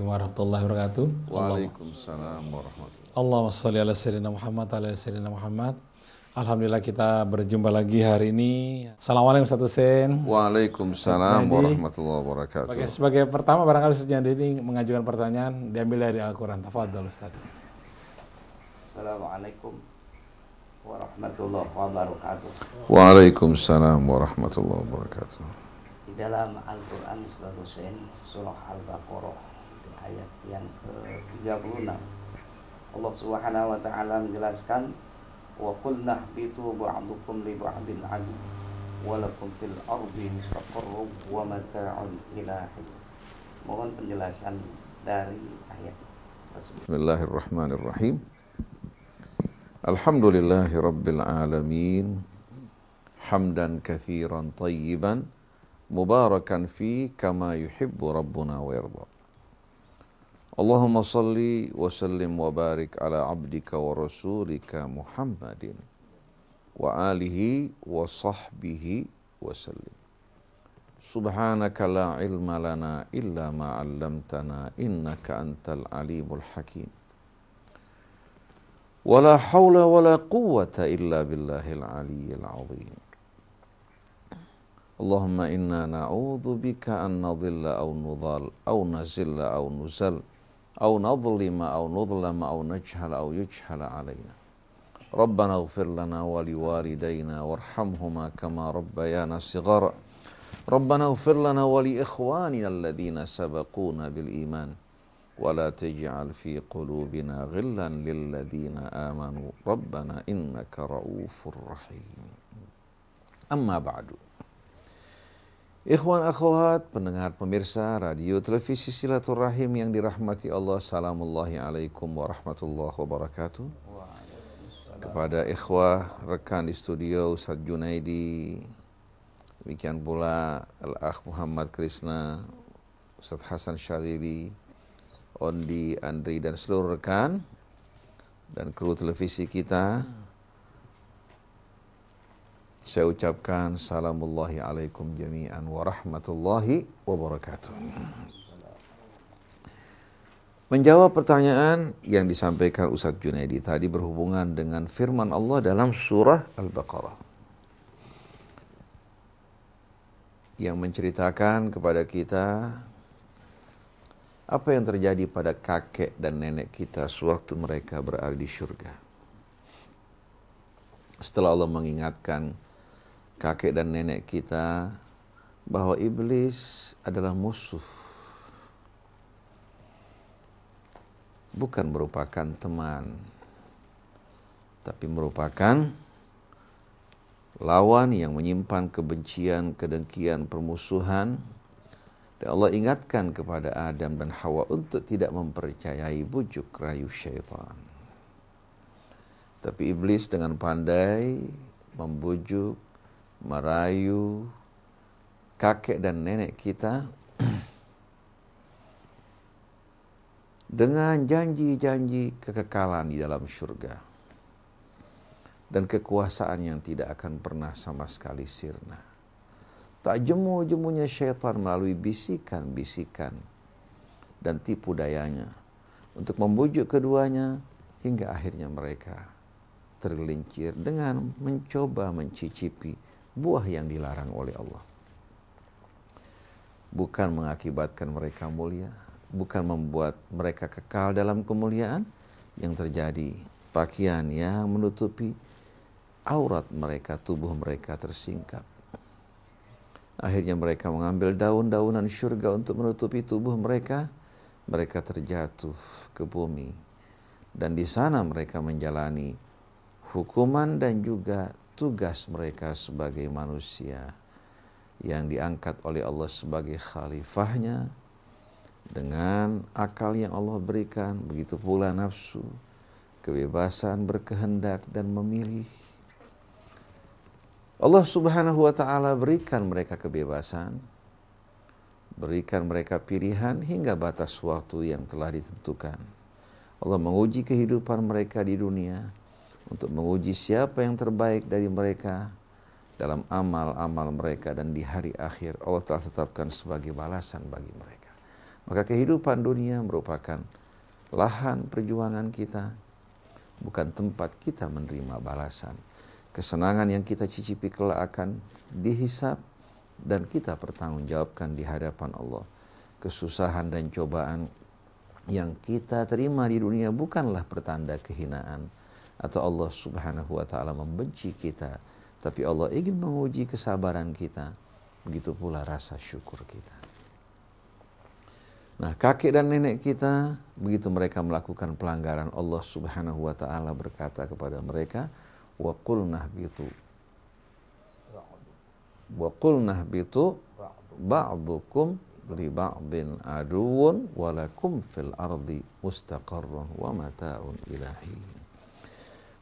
Assalamualaikum warahmatullahi wabarakatuh. Waalaikumsalam warahmatullahi Allahumma sholli ala sayyidina Muhammad ala sayyidina Muhammad. Alhamdulillah kita berjumpa lagi hari ini. Assalamualaikum Ustaz Hussein. Waalaikumsalam Jadi, warahmatullahi wabarakatuh. Sebagai, sebagai pertama barangkali Ustaz Jadi mengajukan pertanyaan diambil dari Al-Quran. Tafadhol Ustaz. Assalamualaikum warahmatullahi wabarakatuh. Waalaikumsalam warahmatullahi wabarakatuh. Di dalam Al-Quran Ustaz Hussein surah Al-Baqarah ayat yang ke-36 Allah Subhanahu wa taala menjelaskan wa qulna bitu ba'dukum li ba'din adu wa lakum fil ardi mustaqarrun wa mata'un ila. Mohon penjelasan dari ayat tersebut. Bismillahirrahmanirrahim. Alhamdulillahi rabbil alamin. Hamdan kathiran tayyiban mubarakan fi kama yuhibbu rabbuna wa yarda. اللهم صل وسلم وبارك على عبدك ورسولك محمد وآله وصحبه وسلم. سبحانك لا علم لنا إلا ما علمتنا إنك أنت العليم الحكيم. ولا حول ولا قوة إلا بالله العلي العظيم. اللهم إنا نعوذ بك أن نضل أو نضل أو نزل أو نزل. أو نظلم أو نظلم أو نجهل أو يجهل علينا. ربنا اغفر لنا ولوالدينا وارحمهما كما ربيانا صغارا. ربنا اغفر لنا ولإخواننا الذين سبقونا بالإيمان. ولا تجعل في قلوبنا غلا للذين آمنوا. ربنا إنك رؤوف رحيم. أما بعد. Ikhwan akhwat, pendengar pemirsa radio televisi silaturahim yang dirahmati Allah. Salamullahi alaikum warahmatullahi wabarakatuh. Kepada ikhwah rekan di studio Ustadz Junaidi, demikian pula Al-Akh Muhammad Krisna, Ustadz Hasan Syadili, Ondi, Andri dan seluruh rekan dan kru televisi kita. Saya ucapkan salamullahi alaikum jami'an wa rahmatullahi wabarakatuh. Menjawab pertanyaan yang disampaikan Ustadz Junaidi tadi berhubungan dengan firman Allah dalam surah Al-Baqarah. Yang menceritakan kepada kita apa yang terjadi pada kakek dan nenek kita sewaktu mereka berada di surga. Setelah Allah mengingatkan kakek dan nenek kita bahwa iblis adalah musuh. Bukan merupakan teman, tapi merupakan lawan yang menyimpan kebencian, kedengkian, permusuhan, dan Allah ingatkan kepada Adam dan Hawa untuk tidak mempercayai bujuk rayu syaitan. Tapi iblis dengan pandai membujuk, merayu kakek dan nenek kita dengan janji-janji kekekalan di dalam surga dan kekuasaan yang tidak akan pernah sama sekali sirna. Tak jemu-jemunya syaitan melalui bisikan-bisikan dan tipu dayanya untuk membujuk keduanya hingga akhirnya mereka tergelincir dengan mencoba mencicipi buah yang dilarang oleh Allah. Bukan mengakibatkan mereka mulia, bukan membuat mereka kekal dalam kemuliaan yang terjadi pakaian yang menutupi aurat mereka, tubuh mereka tersingkap. Akhirnya mereka mengambil daun-daunan syurga untuk menutupi tubuh mereka. Mereka terjatuh ke bumi. Dan di sana mereka menjalani hukuman dan juga tugas mereka sebagai manusia yang diangkat oleh Allah sebagai khalifahnya dengan akal yang Allah berikan. Begitu pula nafsu kebebasan berkehendak dan memilih. Allah Subhanahu wa taala berikan mereka kebebasan berikan mereka pilihan hingga batas waktu yang telah ditentukan. Allah menguji kehidupan mereka di dunia untuk menguji siapa yang terbaik dari mereka dalam amal-amal mereka dan di hari akhir Allah telah tetapkan sebagai balasan bagi mereka. Maka kehidupan dunia merupakan lahan perjuangan kita, bukan tempat kita menerima balasan. Kesenangan yang kita cicipi kelak akan dihisap dan kita pertanggungjawabkan di hadapan Allah. Kesusahan dan cobaan yang kita terima di dunia bukanlah pertanda kehinaan atau Allah Subhanahu wa taala membenci kita, tapi Allah ingin menguji kesabaran kita. Begitu pula rasa syukur kita. Nah, kakek dan nenek kita, begitu mereka melakukan pelanggaran, Allah Subhanahu wa taala berkata kepada mereka, "Wa qulna bitu wa qulna bitu ba'dukum li ba'din aduun walakum fil ardi mustaqarrun wa mata'un ilahi."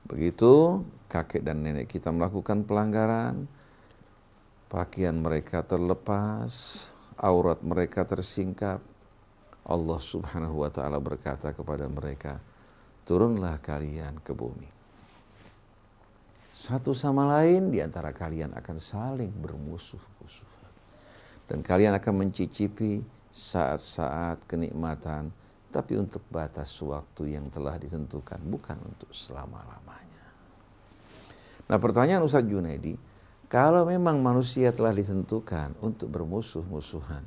Begitu kakek dan nenek kita melakukan pelanggaran, pakaian mereka terlepas, aurat mereka tersingkap, Allah Subhanahu wa taala berkata kepada mereka, "Turunlah kalian ke bumi." Satu sama lain di antara kalian akan saling bermusuh-musuhan. Dan kalian akan mencicipi saat-saat kenikmatan, tapi untuk batas waktu yang telah ditentukan, bukan untuk selama-lamanya. Nah pertanyaan Ustaz Junaidi, kalau memang manusia telah ditentukan untuk bermusuh-musuhan,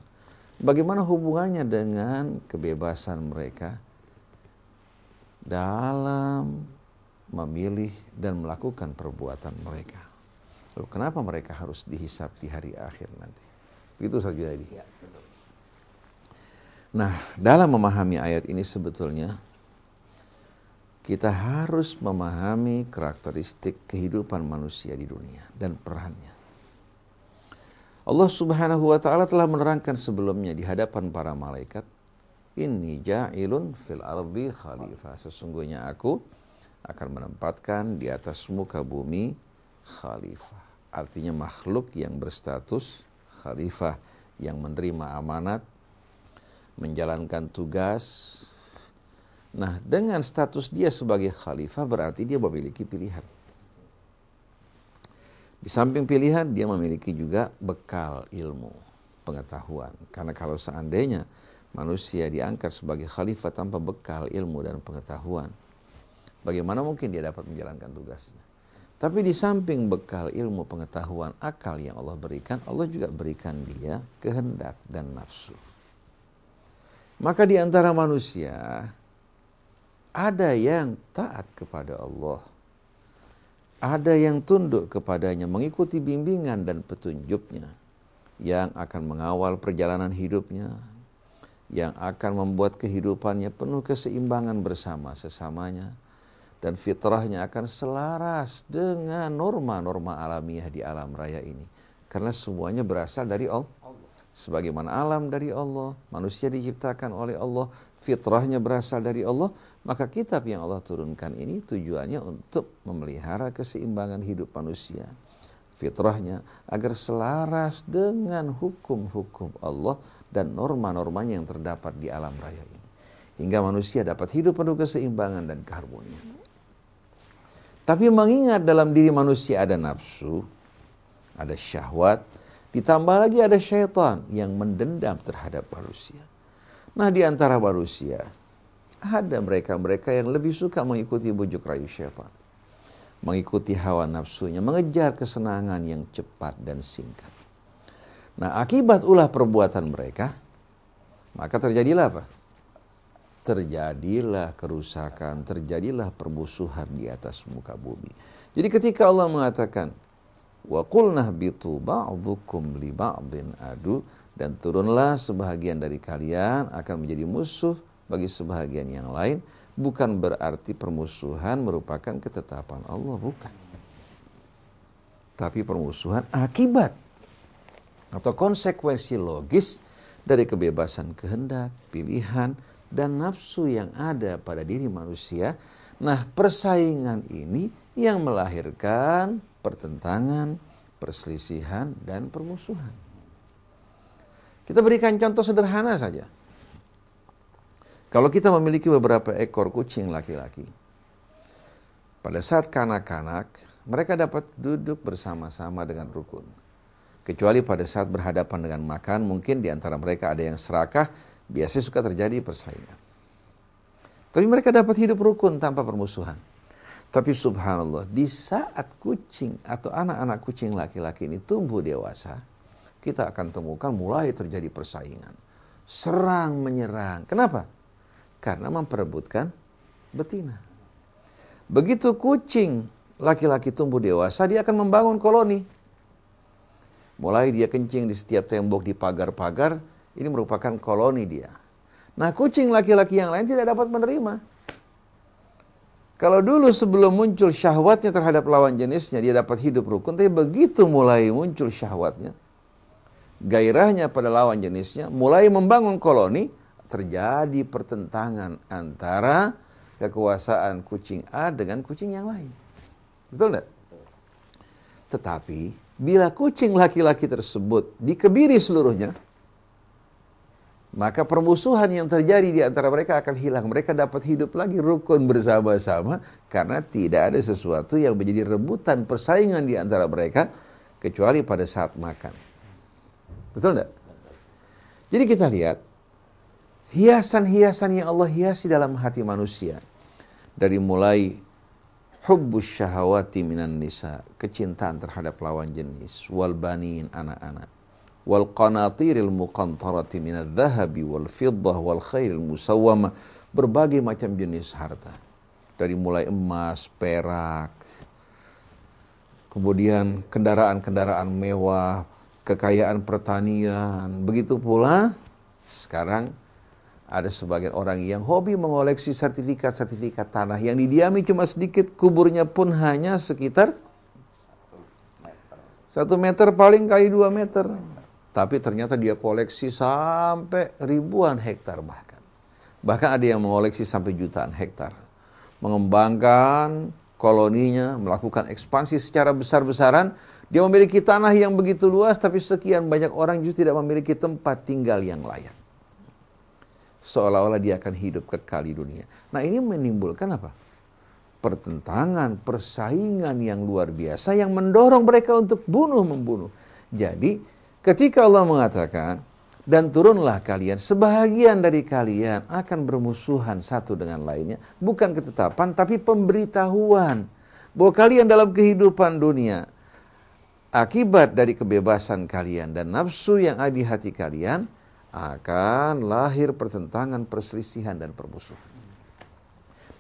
Bagaimana hubungannya dengan kebebasan mereka dalam memilih dan melakukan perbuatan mereka? Lalu kenapa mereka harus dihisap di hari akhir nanti? Begitu saja jadi. Ya, nah, dalam memahami ayat ini sebetulnya kita harus memahami karakteristik kehidupan manusia di dunia dan perannya. Allah Subhanahu wa taala telah menerangkan sebelumnya di hadapan para malaikat, "Inni ja'ilun fil ardi khalifah." Sesungguhnya aku akan menempatkan di atas muka bumi khalifah. Artinya makhluk yang berstatus khalifah yang menerima amanat, menjalankan tugas. Nah, dengan status dia sebagai khalifah berarti dia memiliki pilihan di samping pilihan, dia memiliki juga bekal ilmu, pengetahuan. Karena kalau seandainya manusia diangkat sebagai khalifah tanpa bekal ilmu dan pengetahuan, bagaimana mungkin dia dapat menjalankan tugasnya? Tapi di samping bekal ilmu, pengetahuan, akal yang Allah berikan, Allah juga berikan dia kehendak dan nafsu. Maka di antara manusia ada yang taat kepada Allah, ada yang tunduk kepadanya, mengikuti bimbingan dan petunjuknya, yang akan mengawal perjalanan hidupnya, yang akan membuat kehidupannya penuh keseimbangan bersama sesamanya, dan fitrahnya akan selaras dengan norma-norma alamiah di alam raya ini. Karena semuanya berasal dari Allah. Sebagaimana alam dari Allah, manusia diciptakan oleh Allah, fitrahnya berasal dari Allah, maka kitab yang Allah turunkan ini tujuannya untuk memelihara keseimbangan hidup manusia. Fitrahnya agar selaras dengan hukum-hukum Allah dan norma-normanya yang terdapat di alam raya ini. Hingga manusia dapat hidup penuh keseimbangan dan keharmonian. Tapi mengingat dalam diri manusia ada nafsu, ada syahwat, ditambah lagi ada syaitan yang mendendam terhadap manusia. Nah di antara manusia ada mereka-mereka yang lebih suka mengikuti bujuk rayu syaitan. Mengikuti hawa nafsunya, mengejar kesenangan yang cepat dan singkat. Nah akibat ulah perbuatan mereka, maka terjadilah apa? Terjadilah kerusakan, terjadilah permusuhan di atas muka bumi. Jadi ketika Allah mengatakan, Wa qulnah bitu ba'dukum li ba'din adu. Dan turunlah sebahagian dari kalian akan menjadi musuh bagi sebahagian yang lain. Bukan berarti permusuhan merupakan ketetapan Allah bukan. Tapi permusuhan akibat atau konsekuensi logis dari kebebasan kehendak, pilihan, dan nafsu yang ada pada diri manusia. Nah, persaingan ini yang melahirkan pertentangan, perselisihan, dan permusuhan. Kita berikan contoh sederhana saja. Kalau kita memiliki beberapa ekor kucing laki-laki, pada saat kanak-kanak, mereka dapat duduk bersama-sama dengan rukun. Kecuali pada saat berhadapan dengan makan, mungkin di antara mereka ada yang serakah, biasanya suka terjadi persaingan. Tapi mereka dapat hidup rukun tanpa permusuhan. Tapi subhanallah, di saat kucing atau anak-anak kucing laki-laki ini tumbuh dewasa, kita akan temukan mulai terjadi persaingan. Serang menyerang. Kenapa? Karena memperebutkan betina. Begitu kucing laki-laki tumbuh dewasa, dia akan membangun koloni. Mulai dia kencing di setiap tembok, di pagar-pagar, ini merupakan koloni dia. Nah kucing laki-laki yang lain tidak dapat menerima. Kalau dulu sebelum muncul syahwatnya terhadap lawan jenisnya, dia dapat hidup rukun. Tapi begitu mulai muncul syahwatnya, gairahnya pada lawan jenisnya, mulai membangun koloni, terjadi pertentangan antara kekuasaan kucing A dengan kucing yang lain. Betul tidak? Tetapi, bila kucing laki-laki tersebut dikebiri seluruhnya, maka permusuhan yang terjadi di antara mereka akan hilang. Mereka dapat hidup lagi rukun bersama-sama karena tidak ada sesuatu yang menjadi rebutan persaingan di antara mereka kecuali pada saat makan. Betul tidak? Jadi kita lihat hiasan-hiasan yang Allah hiasi dalam hati manusia dari mulai hubbus syahawati minan nisa, kecintaan terhadap lawan jenis, wal banin anak-anak wal qanatiril muqantarati minadh dhahabi wal fiddah wal khairil musawwama. Berbagai macam jenis harta. Dari mulai emas, perak, kemudian kendaraan-kendaraan mewah, kekayaan pertanian, begitu pula sekarang ada sebagian orang yang hobi mengoleksi sertifikat-sertifikat tanah yang didiami cuma sedikit, kuburnya pun hanya sekitar satu meter. Paling kali dua meter. Tapi ternyata dia koleksi sampai ribuan hektar bahkan. Bahkan ada yang mengoleksi sampai jutaan hektar. Mengembangkan koloninya, melakukan ekspansi secara besar-besaran. Dia memiliki tanah yang begitu luas, tapi sekian banyak orang justru tidak memiliki tempat tinggal yang layak. Seolah-olah dia akan hidup kekal di dunia. Nah ini menimbulkan apa? Pertentangan, persaingan yang luar biasa yang mendorong mereka untuk bunuh-membunuh. Jadi Ketika Allah mengatakan, dan turunlah kalian, sebahagian dari kalian akan bermusuhan satu dengan lainnya. Bukan ketetapan, tapi pemberitahuan. Bahwa kalian dalam kehidupan dunia, akibat dari kebebasan kalian dan nafsu yang ada di hati kalian, akan lahir pertentangan, perselisihan, dan permusuhan.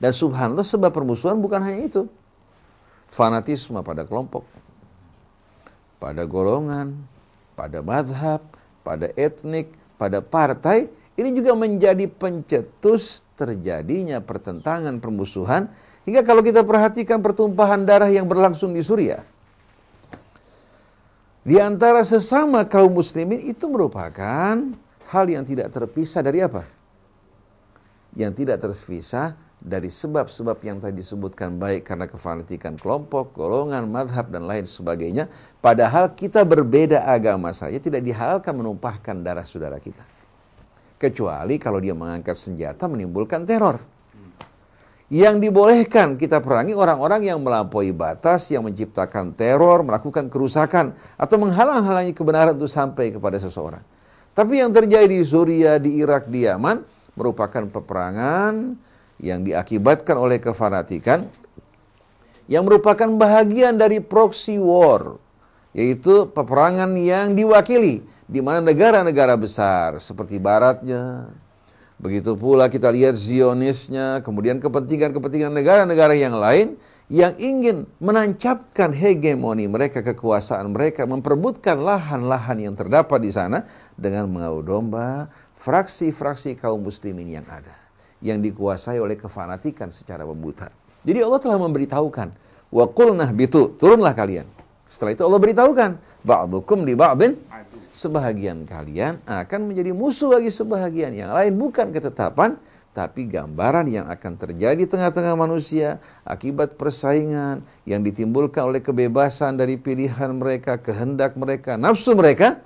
Dan subhanallah sebab permusuhan bukan hanya itu. Fanatisme pada kelompok, pada golongan, pada madhab, pada etnik, pada partai, ini juga menjadi pencetus terjadinya pertentangan, permusuhan, hingga kalau kita perhatikan pertumpahan darah yang berlangsung di Suriah, di antara sesama kaum muslimin itu merupakan hal yang tidak terpisah dari apa? Yang tidak terpisah dari sebab-sebab yang tadi disebutkan baik karena kefanatikan kelompok, golongan, madhab dan lain sebagainya. Padahal kita berbeda agama saja tidak dihalalkan menumpahkan darah saudara kita. Kecuali kalau dia mengangkat senjata menimbulkan teror. Yang dibolehkan kita perangi orang-orang yang melampaui batas, yang menciptakan teror, melakukan kerusakan, atau menghalang-halangi kebenaran itu sampai kepada seseorang. Tapi yang terjadi di Suriah, di Irak, di Yaman, merupakan peperangan yang diakibatkan oleh kefanatikan yang merupakan bahagian dari proxy war yaitu peperangan yang diwakili di mana negara-negara besar seperti baratnya. Begitu pula kita lihat Zionisnya kemudian kepentingan-kepentingan negara-negara yang lain yang ingin menancapkan hegemoni mereka, kekuasaan mereka, memperebutkan lahan-lahan yang terdapat di sana dengan mengadu domba fraksi-fraksi kaum muslimin yang ada yang dikuasai oleh kefanatikan secara membuta. Jadi Allah telah memberitahukan, wa qulnah bitu, turunlah kalian. Setelah itu Allah beritahukan, ba'dukum di ba'din sebahagian kalian akan menjadi musuh bagi sebahagian yang lain bukan ketetapan tapi gambaran yang akan terjadi di tengah-tengah manusia akibat persaingan yang ditimbulkan oleh kebebasan dari pilihan mereka, kehendak mereka, nafsu mereka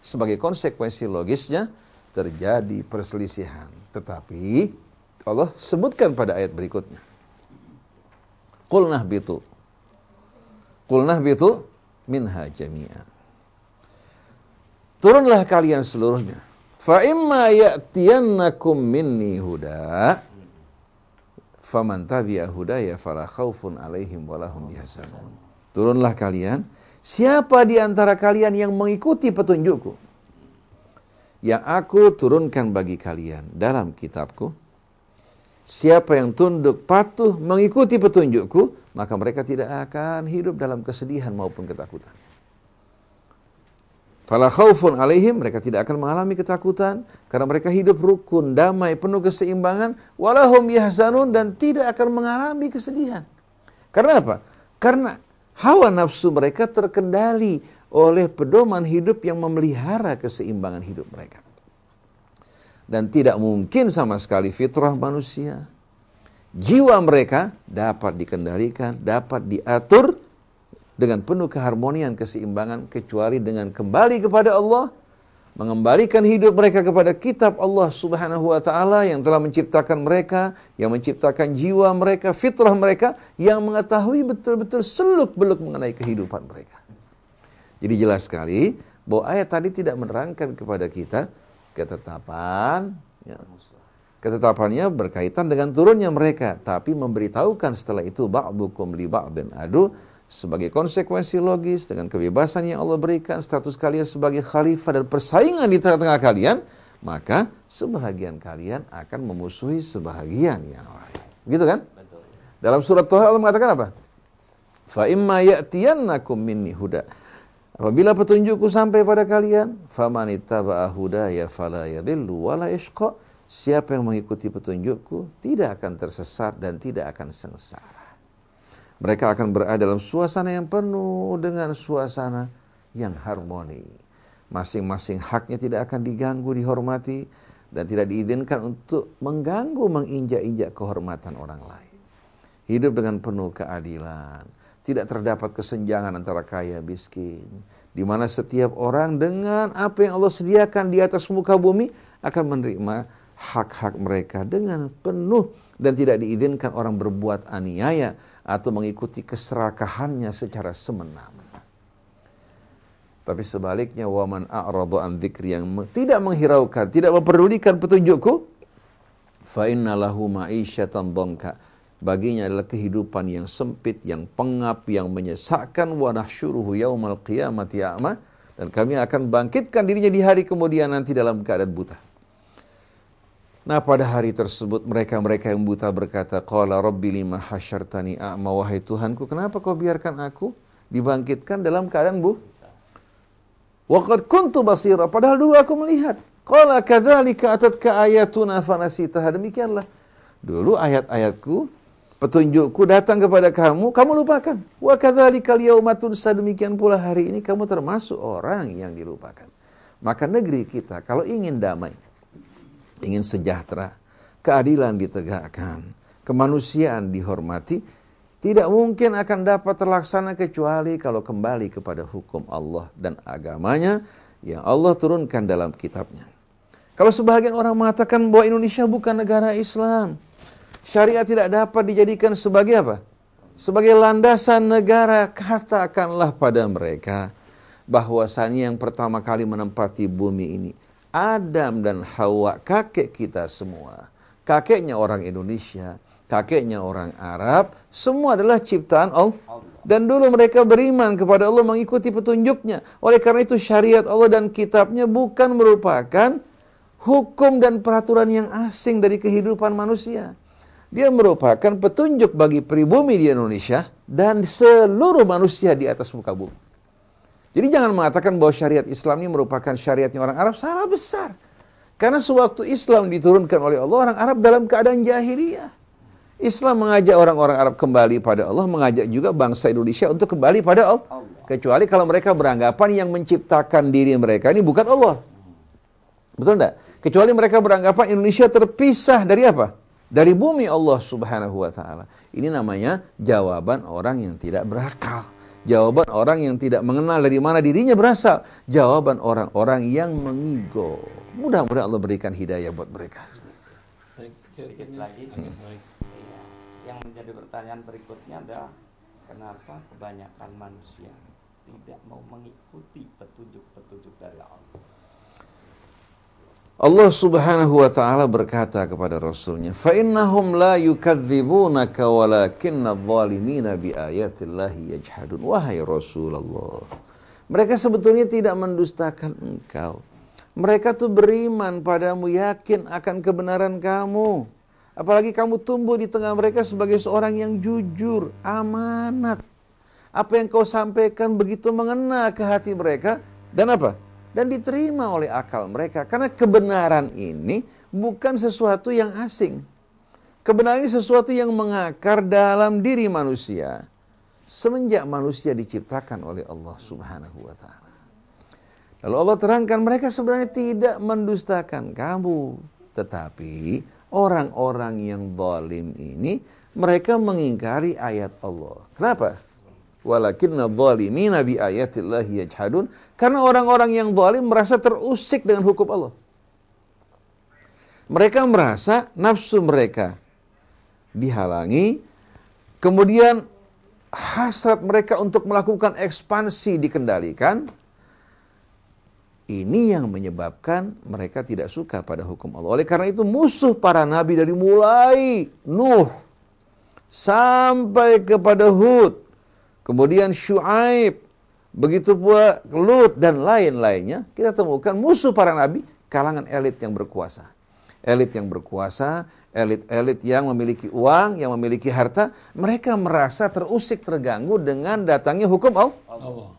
sebagai konsekuensi logisnya terjadi perselisihan. Tetapi Allah sebutkan pada ayat berikutnya. Qulnah bitu. Qulnah bitu minha jami'a. Turunlah kalian seluruhnya. Fa imma ya'tiyannakum minni huda faman tabi'a hudaya fala khaufun alaihim walahum yahzanun. Turunlah kalian, siapa di antara kalian yang mengikuti petunjukku yang aku turunkan bagi kalian dalam kitabku, siapa yang tunduk patuh mengikuti petunjukku, maka mereka tidak akan hidup dalam kesedihan maupun ketakutan. Fala khaufun alaihim, mereka tidak akan mengalami ketakutan karena mereka hidup rukun, damai, penuh keseimbangan, walahum yahzanun dan tidak akan mengalami kesedihan. Karena apa? Karena hawa nafsu mereka terkendali oleh pedoman hidup yang memelihara keseimbangan hidup mereka. Dan tidak mungkin sama sekali fitrah manusia. Jiwa mereka dapat dikendalikan, dapat diatur dengan penuh keharmonian, keseimbangan, kecuali dengan kembali kepada Allah, mengembalikan hidup mereka kepada kitab Allah Subhanahu wa taala yang telah menciptakan mereka, yang menciptakan jiwa mereka, fitrah mereka yang mengetahui betul-betul seluk-beluk mengenai kehidupan mereka. Jadi jelas sekali bahwa ayat tadi tidak menerangkan kepada kita ketetapan ya, ketetapannya berkaitan dengan turunnya mereka, tapi memberitahukan setelah itu ba'dukum li ba'din adu sebagai konsekuensi logis dengan kebebasan yang Allah berikan status kalian sebagai khalifah dan persaingan di tengah-tengah kalian maka sebahagian kalian akan memusuhi sebahagian yang lain. Gitu kan? Betul. dalam surat Toha Allah mengatakan apa? Fa imma ya'tiyannakum minni huda apabila petunjukku sampai pada kalian faman ittaba'a hudaya fala yashqa siapa yang mengikuti petunjukku tidak akan tersesat dan tidak akan sengsara mereka akan berada dalam suasana yang penuh dengan suasana yang harmoni. Masing-masing haknya tidak akan diganggu, dihormati, dan tidak diizinkan untuk mengganggu, menginjak-injak kehormatan orang lain. Hidup dengan penuh keadilan. Tidak terdapat kesenjangan antara kaya miskin. Di mana setiap orang dengan apa yang Allah sediakan di atas muka bumi akan menerima hak-hak mereka dengan penuh dan tidak diizinkan orang berbuat aniaya atau mengikuti keserakahannya secara semena-mena. Tapi sebaliknya waman a'radu an dzikri yang tidak menghiraukan, tidak memperdulikan petunjukku, fa innalahu ma'isyatan dhanka. Baginya adalah kehidupan yang sempit, yang pengap, yang menyesakkan wa nahsyuruhu yaumal qiyamati a'ma dan kami akan bangkitkan dirinya di hari kemudian nanti dalam keadaan buta. Nah pada hari tersebut mereka-mereka yang buta berkata, Qala Rabbi lima hasyartani a'ma wahai Tuhanku, kenapa kau biarkan aku dibangkitkan dalam keadaan bu? Waqad kuntu basira, padahal dulu aku melihat. Qala kadzalika atatka ayatuna fanasitaha. Demikianlah. Dulu ayat-ayatku, petunjukku datang kepada kamu, kamu lupakan. Wa kadzalika al-yauma demikian pula hari ini kamu termasuk orang yang dilupakan. Maka negeri kita kalau ingin damai, ingin sejahtera, keadilan ditegakkan, kemanusiaan dihormati, tidak mungkin akan dapat terlaksana kecuali kalau kembali kepada hukum Allah dan agamanya yang Allah turunkan dalam kitabnya. Kalau sebagian orang mengatakan bahwa Indonesia bukan negara Islam, syariat tidak dapat dijadikan sebagai apa? Sebagai landasan negara, katakanlah pada mereka bahwasannya yang pertama kali menempati bumi ini Adam dan Hawa, kakek kita semua. Kakeknya orang Indonesia, kakeknya orang Arab, semua adalah ciptaan Allah. Dan dulu mereka beriman kepada Allah mengikuti petunjuknya. Oleh karena itu syariat Allah dan kitabnya bukan merupakan hukum dan peraturan yang asing dari kehidupan manusia. Dia merupakan petunjuk bagi pribumi di Indonesia dan seluruh manusia di atas muka bumi. Jadi jangan mengatakan bahwa syariat Islam ini merupakan syariatnya orang Arab, salah besar. Karena sewaktu Islam diturunkan oleh Allah, orang Arab dalam keadaan jahiliyah. Islam mengajak orang-orang Arab kembali pada Allah, mengajak juga bangsa Indonesia untuk kembali pada Allah. Kecuali kalau mereka beranggapan yang menciptakan diri mereka ini bukan Allah. Betul enggak? Kecuali mereka beranggapan Indonesia terpisah dari apa? Dari bumi Allah subhanahu wa ta'ala. Ini namanya jawaban orang yang tidak berakal. Jawaban orang yang tidak mengenal dari mana dirinya berasal. Jawaban orang-orang yang mengigo. Mudah-mudahan Allah berikan hidayah buat mereka. Sedikit lagi. Iya. Yang menjadi pertanyaan berikutnya adalah kenapa kebanyakan manusia tidak mau mengikuti petunjuk-petunjuk dari Allah. Allah Subhanahu wa taala berkata kepada rasulnya, "Fa innahum la yukadzibunaka walakinna adh-dhalimina bi ayatillahi yajhadun." Wahai Rasulullah, mereka sebetulnya tidak mendustakan engkau. Mereka tuh beriman padamu, yakin akan kebenaran kamu. Apalagi kamu tumbuh di tengah mereka sebagai seorang yang jujur, amanat. Apa yang kau sampaikan begitu mengena ke hati mereka dan apa? Dan diterima oleh akal mereka. Karena kebenaran ini bukan sesuatu yang asing. Kebenaran ini sesuatu yang mengakar dalam diri manusia semenjak manusia diciptakan oleh Allah Subhanahu wa taala. Lalu Allah terangkan mereka sebenarnya tidak mendustakan kamu, tetapi orang-orang yang zalim ini mereka mengingkari ayat Allah. Kenapa? Walakinna dhalimina bi ayatillahi yajhadun karena orang-orang yang zalim merasa terusik dengan hukum Allah. Mereka merasa nafsu mereka dihalangi, kemudian hasrat mereka untuk melakukan ekspansi dikendalikan. Ini yang menyebabkan mereka tidak suka pada hukum Allah. Oleh karena itu musuh para nabi dari mulai Nuh sampai kepada Hud kemudian Shu'aib, begitu pula Lut dan lain-lainnya, kita temukan musuh para nabi kalangan elit yang berkuasa. Elit yang berkuasa, elit-elit yang memiliki uang, yang memiliki harta, mereka merasa terusik, terganggu dengan datangnya hukum Allah.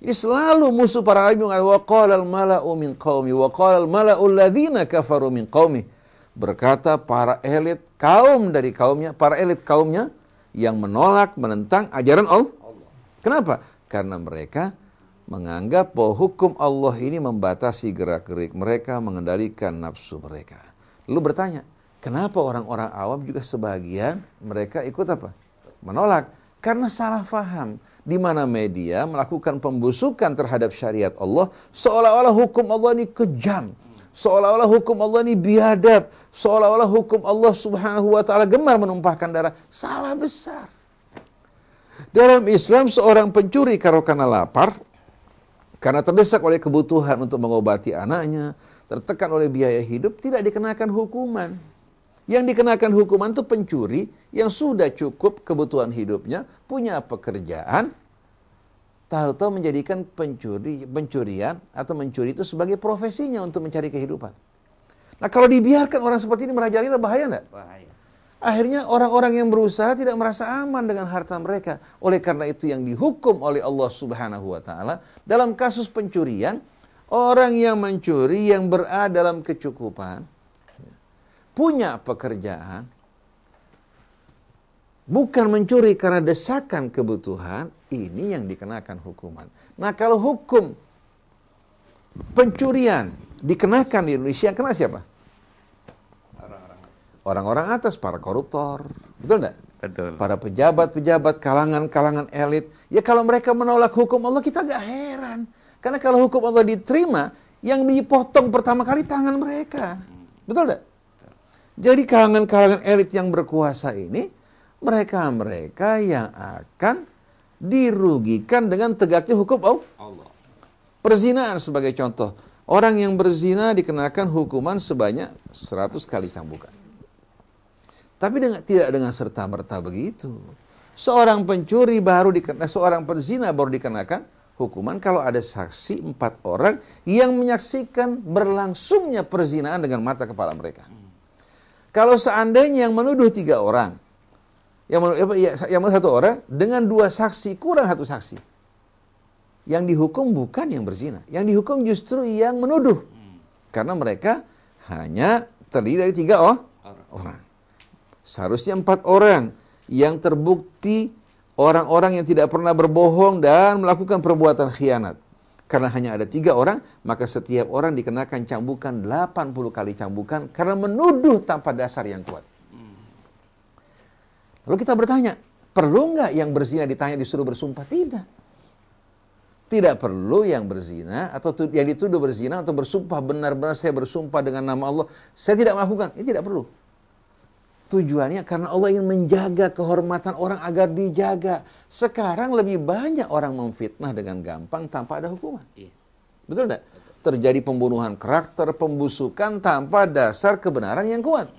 Jadi selalu musuh para nabi mengatakan wa qala al-mala'u min qaumi wa qala al-mala'u alladziina kafaru min qaumi. Berkata para elit kaum dari kaumnya, para elit kaumnya yang menolak, menentang ajaran Allah. Kenapa? Karena mereka menganggap bahwa hukum Allah ini membatasi gerak-gerik mereka, mengendalikan nafsu mereka. Lalu bertanya, kenapa orang-orang awam juga sebagian mereka ikut apa? Menolak. Karena salah faham. Di mana media melakukan pembusukan terhadap syariat Allah, seolah-olah hukum Allah ini kejam Seolah-olah hukum Allah ini biadab. Seolah-olah hukum Allah subhanahu wa ta'ala gemar menumpahkan darah. Salah besar. Dalam Islam seorang pencuri kalau karena lapar, karena terdesak oleh kebutuhan untuk mengobati anaknya, tertekan oleh biaya hidup, tidak dikenakan hukuman. Yang dikenakan hukuman itu pencuri yang sudah cukup kebutuhan hidupnya, punya pekerjaan, tahu-tahu menjadikan pencuri pencurian atau mencuri itu sebagai profesinya untuk mencari kehidupan. Nah kalau dibiarkan orang seperti ini merajalela bahaya enggak? Bahaya. Akhirnya orang-orang yang berusaha tidak merasa aman dengan harta mereka. Oleh karena itu yang dihukum oleh Allah Subhanahu wa taala dalam kasus pencurian, orang yang mencuri yang berada dalam kecukupan punya pekerjaan bukan mencuri karena desakan kebutuhan, ini yang dikenakan hukuman. Nah kalau hukum pencurian dikenakan di Indonesia, kena siapa? Orang-orang atas, para koruptor. Betul enggak? Betul. Para pejabat-pejabat, kalangan-kalangan elit. Ya kalau mereka menolak hukum Allah, kita gak heran. Karena kalau hukum Allah diterima, yang dipotong pertama kali tangan mereka. Betul enggak? Jadi kalangan-kalangan elit yang berkuasa ini, mereka-mereka yang akan dirugikan dengan tegaknya hukum Allah. Perzinaan sebagai contoh. Orang yang berzina dikenakan hukuman sebanyak 100 kali cambukan. Tapi dengan, tidak dengan serta-merta begitu. Seorang pencuri baru dikenakan, seorang perzina baru dikenakan hukuman kalau ada saksi empat orang yang menyaksikan berlangsungnya perzinaan dengan mata kepala mereka. Kalau seandainya yang menuduh tiga orang, yang ya, yang satu orang dengan dua saksi kurang satu saksi. Yang dihukum bukan yang berzina, yang dihukum justru yang menuduh. Karena mereka hanya terdiri dari tiga oh, orang. Seharusnya empat orang yang terbukti orang-orang yang tidak pernah berbohong dan melakukan perbuatan khianat. Karena hanya ada tiga orang, maka setiap orang dikenakan cambukan 80 kali cambukan karena menuduh tanpa dasar yang kuat. Lalu kita bertanya, perlu nggak yang berzina ditanya disuruh bersumpah? Tidak. Tidak perlu yang berzina atau yang dituduh berzina atau bersumpah benar-benar saya bersumpah dengan nama Allah. Saya tidak melakukan. Ini tidak perlu. Tujuannya karena Allah ingin menjaga kehormatan orang agar dijaga. Sekarang lebih banyak orang memfitnah dengan gampang tanpa ada hukuman. Iya. Betul tidak? terjadi pembunuhan karakter, pembusukan tanpa dasar kebenaran yang kuat.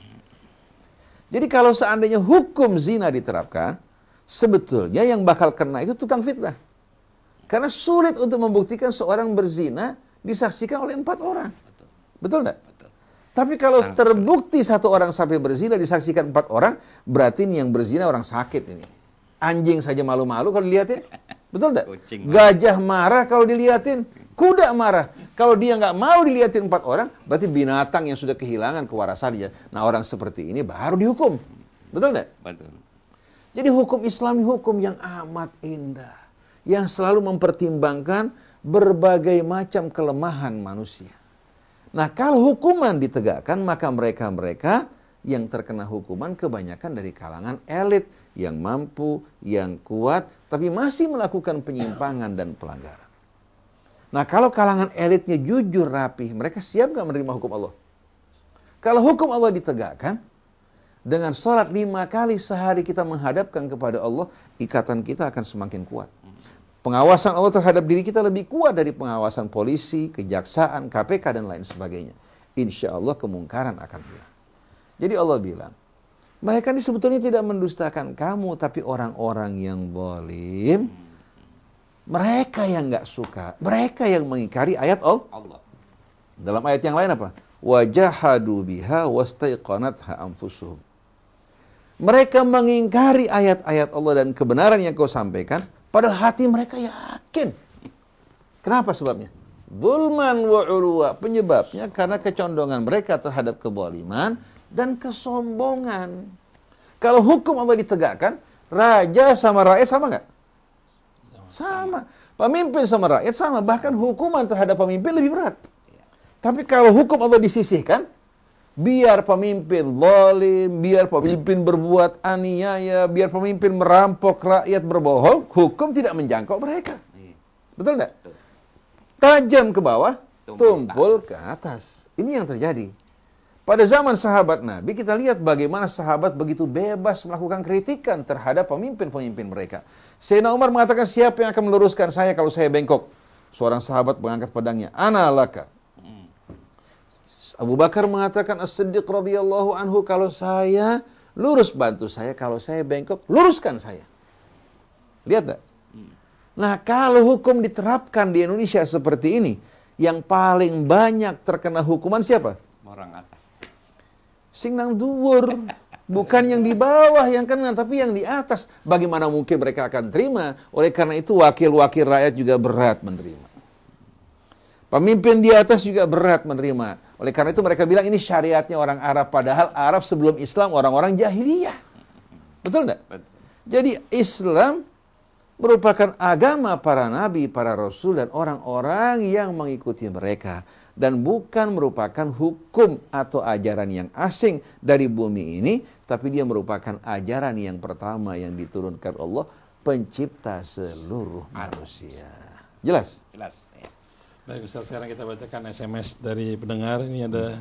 Jadi kalau seandainya hukum zina diterapkan, sebetulnya yang bakal kena itu tukang fitnah. Karena sulit untuk membuktikan seorang berzina disaksikan oleh empat orang. Betul enggak? Tapi kalau Sangat terbukti sulit. satu orang sampai berzina disaksikan empat orang, berarti ini yang berzina orang sakit ini. Anjing saja malu-malu kalau dilihatin. Betul enggak? Gajah marah kalau dilihatin. Kuda marah. Kalau dia nggak mau dilihatin empat orang, berarti binatang yang sudah kehilangan kewarasannya. Nah orang seperti ini baru dihukum. Betul nggak? Betul. Jadi hukum Islam hukum yang amat indah. Yang selalu mempertimbangkan berbagai macam kelemahan manusia. Nah kalau hukuman ditegakkan, maka mereka-mereka yang terkena hukuman kebanyakan dari kalangan elit yang mampu, yang kuat, tapi masih melakukan penyimpangan dan pelanggaran. Nah kalau kalangan elitnya jujur rapi, mereka siap nggak menerima hukum Allah? Kalau hukum Allah ditegakkan, dengan sholat lima kali sehari kita menghadapkan kepada Allah, ikatan kita akan semakin kuat. Pengawasan Allah terhadap diri kita lebih kuat dari pengawasan polisi, kejaksaan, KPK, dan lain sebagainya. Insya Allah kemungkaran akan hilang. Jadi Allah bilang, mereka ini sebetulnya tidak mendustakan kamu, tapi orang-orang yang bolim, mereka yang nggak suka, mereka yang mengingkari ayat Allah. Dalam ayat yang lain apa? Wajahadu biha wastaiqanatha anfusuhum. Mereka mengingkari ayat-ayat Allah dan kebenaran yang kau sampaikan, padahal hati mereka yakin. Kenapa sebabnya? Zulman wa ulwa. Penyebabnya karena kecondongan mereka terhadap keboliman dan kesombongan. Kalau hukum Allah ditegakkan, raja sama rakyat sama nggak? Sama. Pemimpin sama rakyat sama. Bahkan hukuman terhadap pemimpin lebih berat. Tapi kalau hukum Allah disisihkan, biar pemimpin lolim, biar pemimpin berbuat aniaya, biar pemimpin merampok rakyat berbohong, hukum tidak menjangkau mereka. Betul enggak? Tajam ke bawah, tumpul ke atas. Ini yang terjadi. Pada zaman sahabat Nabi, kita lihat bagaimana sahabat begitu bebas melakukan kritikan terhadap pemimpin-pemimpin mereka. Sayyidina Umar mengatakan, siapa yang akan meluruskan saya kalau saya bengkok? Seorang sahabat mengangkat pedangnya. Ana laka. Abu Bakar mengatakan, As-Siddiq radhiyallahu anhu, kalau saya lurus bantu saya, kalau saya bengkok, luruskan saya. Lihat tak? Nah, kalau hukum diterapkan di Indonesia seperti ini, yang paling banyak terkena hukuman siapa? Orang atas sing nang dhuwur. Bukan yang di bawah yang kena, tapi yang di atas. Bagaimana mungkin mereka akan terima? Oleh karena itu wakil-wakil rakyat juga berat menerima. Pemimpin di atas juga berat menerima. Oleh karena itu mereka bilang ini syariatnya orang Arab. Padahal Arab sebelum Islam orang-orang jahiliyah. Betul enggak? Jadi Islam merupakan agama para nabi, para rasul, dan orang-orang yang mengikuti mereka dan bukan merupakan hukum atau ajaran yang asing dari bumi ini, tapi dia merupakan ajaran yang pertama yang diturunkan Allah, pencipta seluruh manusia. Jelas? Jelas. Ya. Baik Ustaz, sekarang kita bacakan SMS dari pendengar. Ini ada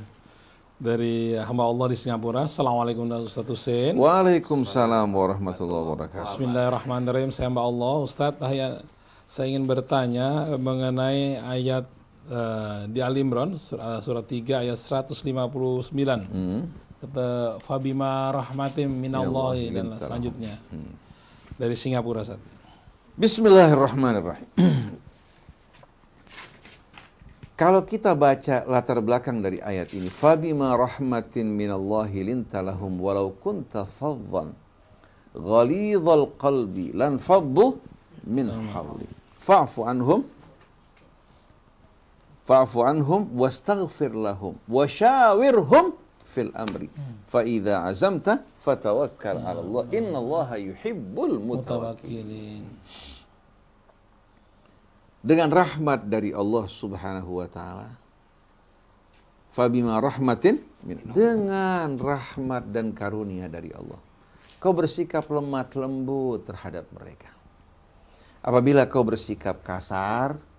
dari hamba Allah di Singapura. Assalamualaikum Ustaz Hussein. Waalaikumsalam warahmatullahi wabarakatuh. Bismillahirrahmanirrahim. Saya hamba Allah. Ustaz, saya ingin bertanya mengenai ayat uh, di Al Imran surat, uh, surat 3 ayat 159. Hmm. Kata Fabima rahmatim minallahi ya dan selanjutnya. Hmm. Dari Singapura saat. Bismillahirrahmanirrahim. Kalau kita baca latar belakang dari ayat ini, fabima rahmatin minallahi lintalahum walau kunta faddan ghalidhal qalbi lan faddu min hawli. Fa'fu anhum fa'fu anhum wastaghfir lahum wasyawirhum fil amri. Fa idza azamta fatawakkal 'ala Allah. Innallaha yuhibbul mutawakkilin. Dengan rahmat dari Allah Subhanahu wa taala. Fabima rahmatin dengan rahmat dan karunia dari Allah. Kau bersikap lemah lembut terhadap mereka. Apabila kau bersikap kasar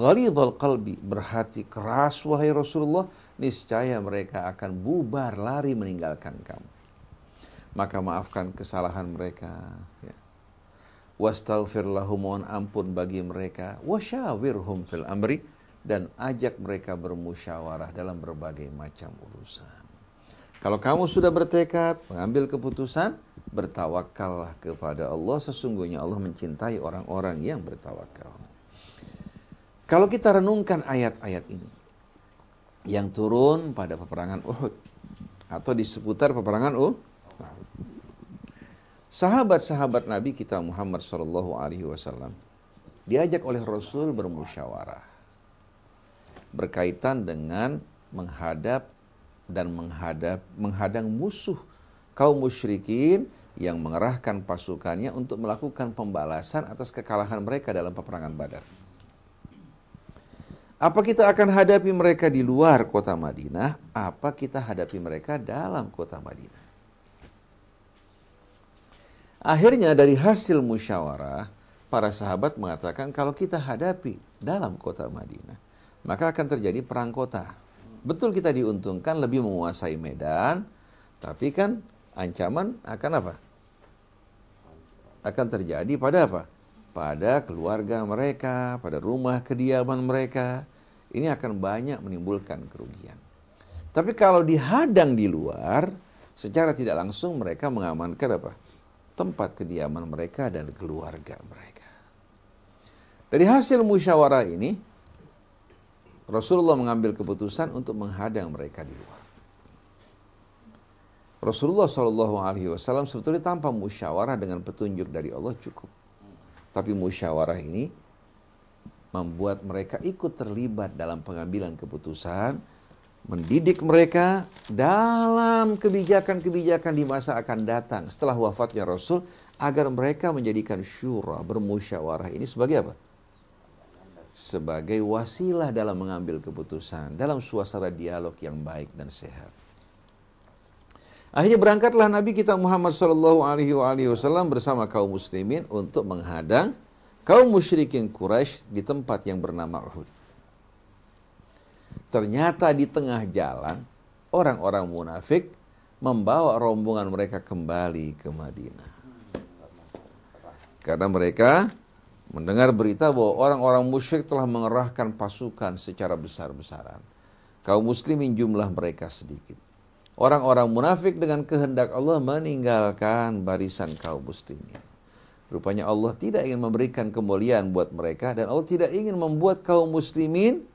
Ghalidhal qalbi, berhati keras wahai Rasulullah, niscaya mereka akan bubar lari meninggalkan kamu. Maka maafkan kesalahan mereka. Ya. Wastaghfir lahum mohon ampun bagi mereka. Wasyawirhum fil amri dan ajak mereka bermusyawarah dalam berbagai macam urusan. Kalau kamu sudah bertekad mengambil keputusan, bertawakallah kepada Allah. Sesungguhnya Allah mencintai orang-orang yang bertawakal. Kalau kita renungkan ayat-ayat ini yang turun pada peperangan Uhud atau di seputar peperangan Uhud, sahabat-sahabat Nabi kita Muhammad Shallallahu Alaihi Wasallam diajak oleh Rasul bermusyawarah berkaitan dengan menghadap dan menghadap menghadang musuh kaum musyrikin yang mengerahkan pasukannya untuk melakukan pembalasan atas kekalahan mereka dalam peperangan Badar. Apa kita akan hadapi mereka di luar kota Madinah? Apa kita hadapi mereka dalam kota Madinah? Akhirnya dari hasil musyawarah, para sahabat mengatakan kalau kita hadapi dalam kota Madinah, maka akan terjadi perang kota. Betul kita diuntungkan lebih menguasai medan, tapi kan ancaman akan apa? Akan terjadi pada apa? Pada keluarga mereka, pada rumah kediaman mereka. Ini akan banyak menimbulkan kerugian. Tapi kalau dihadang di luar, secara tidak langsung mereka mengamankan apa? Tempat kediaman mereka dan keluarga mereka. Dari hasil musyawarah ini, Rasulullah mengambil keputusan untuk menghadang mereka di luar. Rasulullah Shallallahu Alaihi Wasallam sebetulnya tanpa musyawarah dengan petunjuk dari Allah cukup. Tapi musyawarah ini membuat mereka ikut terlibat dalam pengambilan keputusan, mendidik mereka dalam kebijakan-kebijakan di masa akan datang setelah wafatnya Rasul agar mereka menjadikan syura bermusyawarah ini sebagai apa? sebagai wasilah dalam mengambil keputusan dalam suasana dialog yang baik dan sehat. Akhirnya berangkatlah Nabi kita Muhammad Shallallahu Alaihi Wasallam bersama kaum muslimin untuk menghadang kaum musyrikin Quraisy di tempat yang bernama Uhud. Ternyata di tengah jalan orang-orang munafik membawa rombongan mereka kembali ke Madinah. Karena mereka mendengar berita bahwa orang-orang musyrik telah mengerahkan pasukan secara besar-besaran. Kaum muslimin jumlah mereka sedikit. Orang-orang munafik dengan kehendak Allah meninggalkan barisan kaum muslimin. Rupanya Allah tidak ingin memberikan kemuliaan buat mereka dan Allah tidak ingin membuat kaum muslimin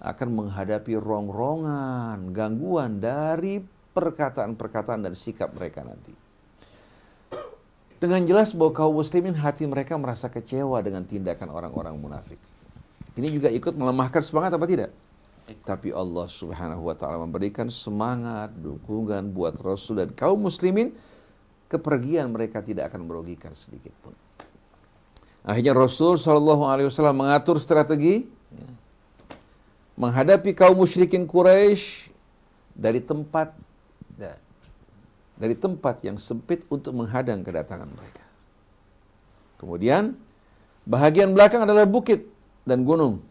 akan menghadapi rongrongan, gangguan dari perkataan-perkataan dan sikap mereka nanti. Dengan jelas bahwa kaum muslimin hati mereka merasa kecewa dengan tindakan orang-orang munafik. Ini juga ikut melemahkan semangat apa tidak? Tapi Allah subhanahu wa ta'ala memberikan semangat, dukungan buat Rasul dan kaum muslimin. Kepergian mereka tidak akan merugikan sedikit pun. Akhirnya Rasul SAW mengatur strategi ya, menghadapi kaum musyrikin Quraisy dari tempat ya, dari tempat yang sempit untuk menghadang kedatangan mereka. Kemudian bahagian belakang adalah bukit dan gunung.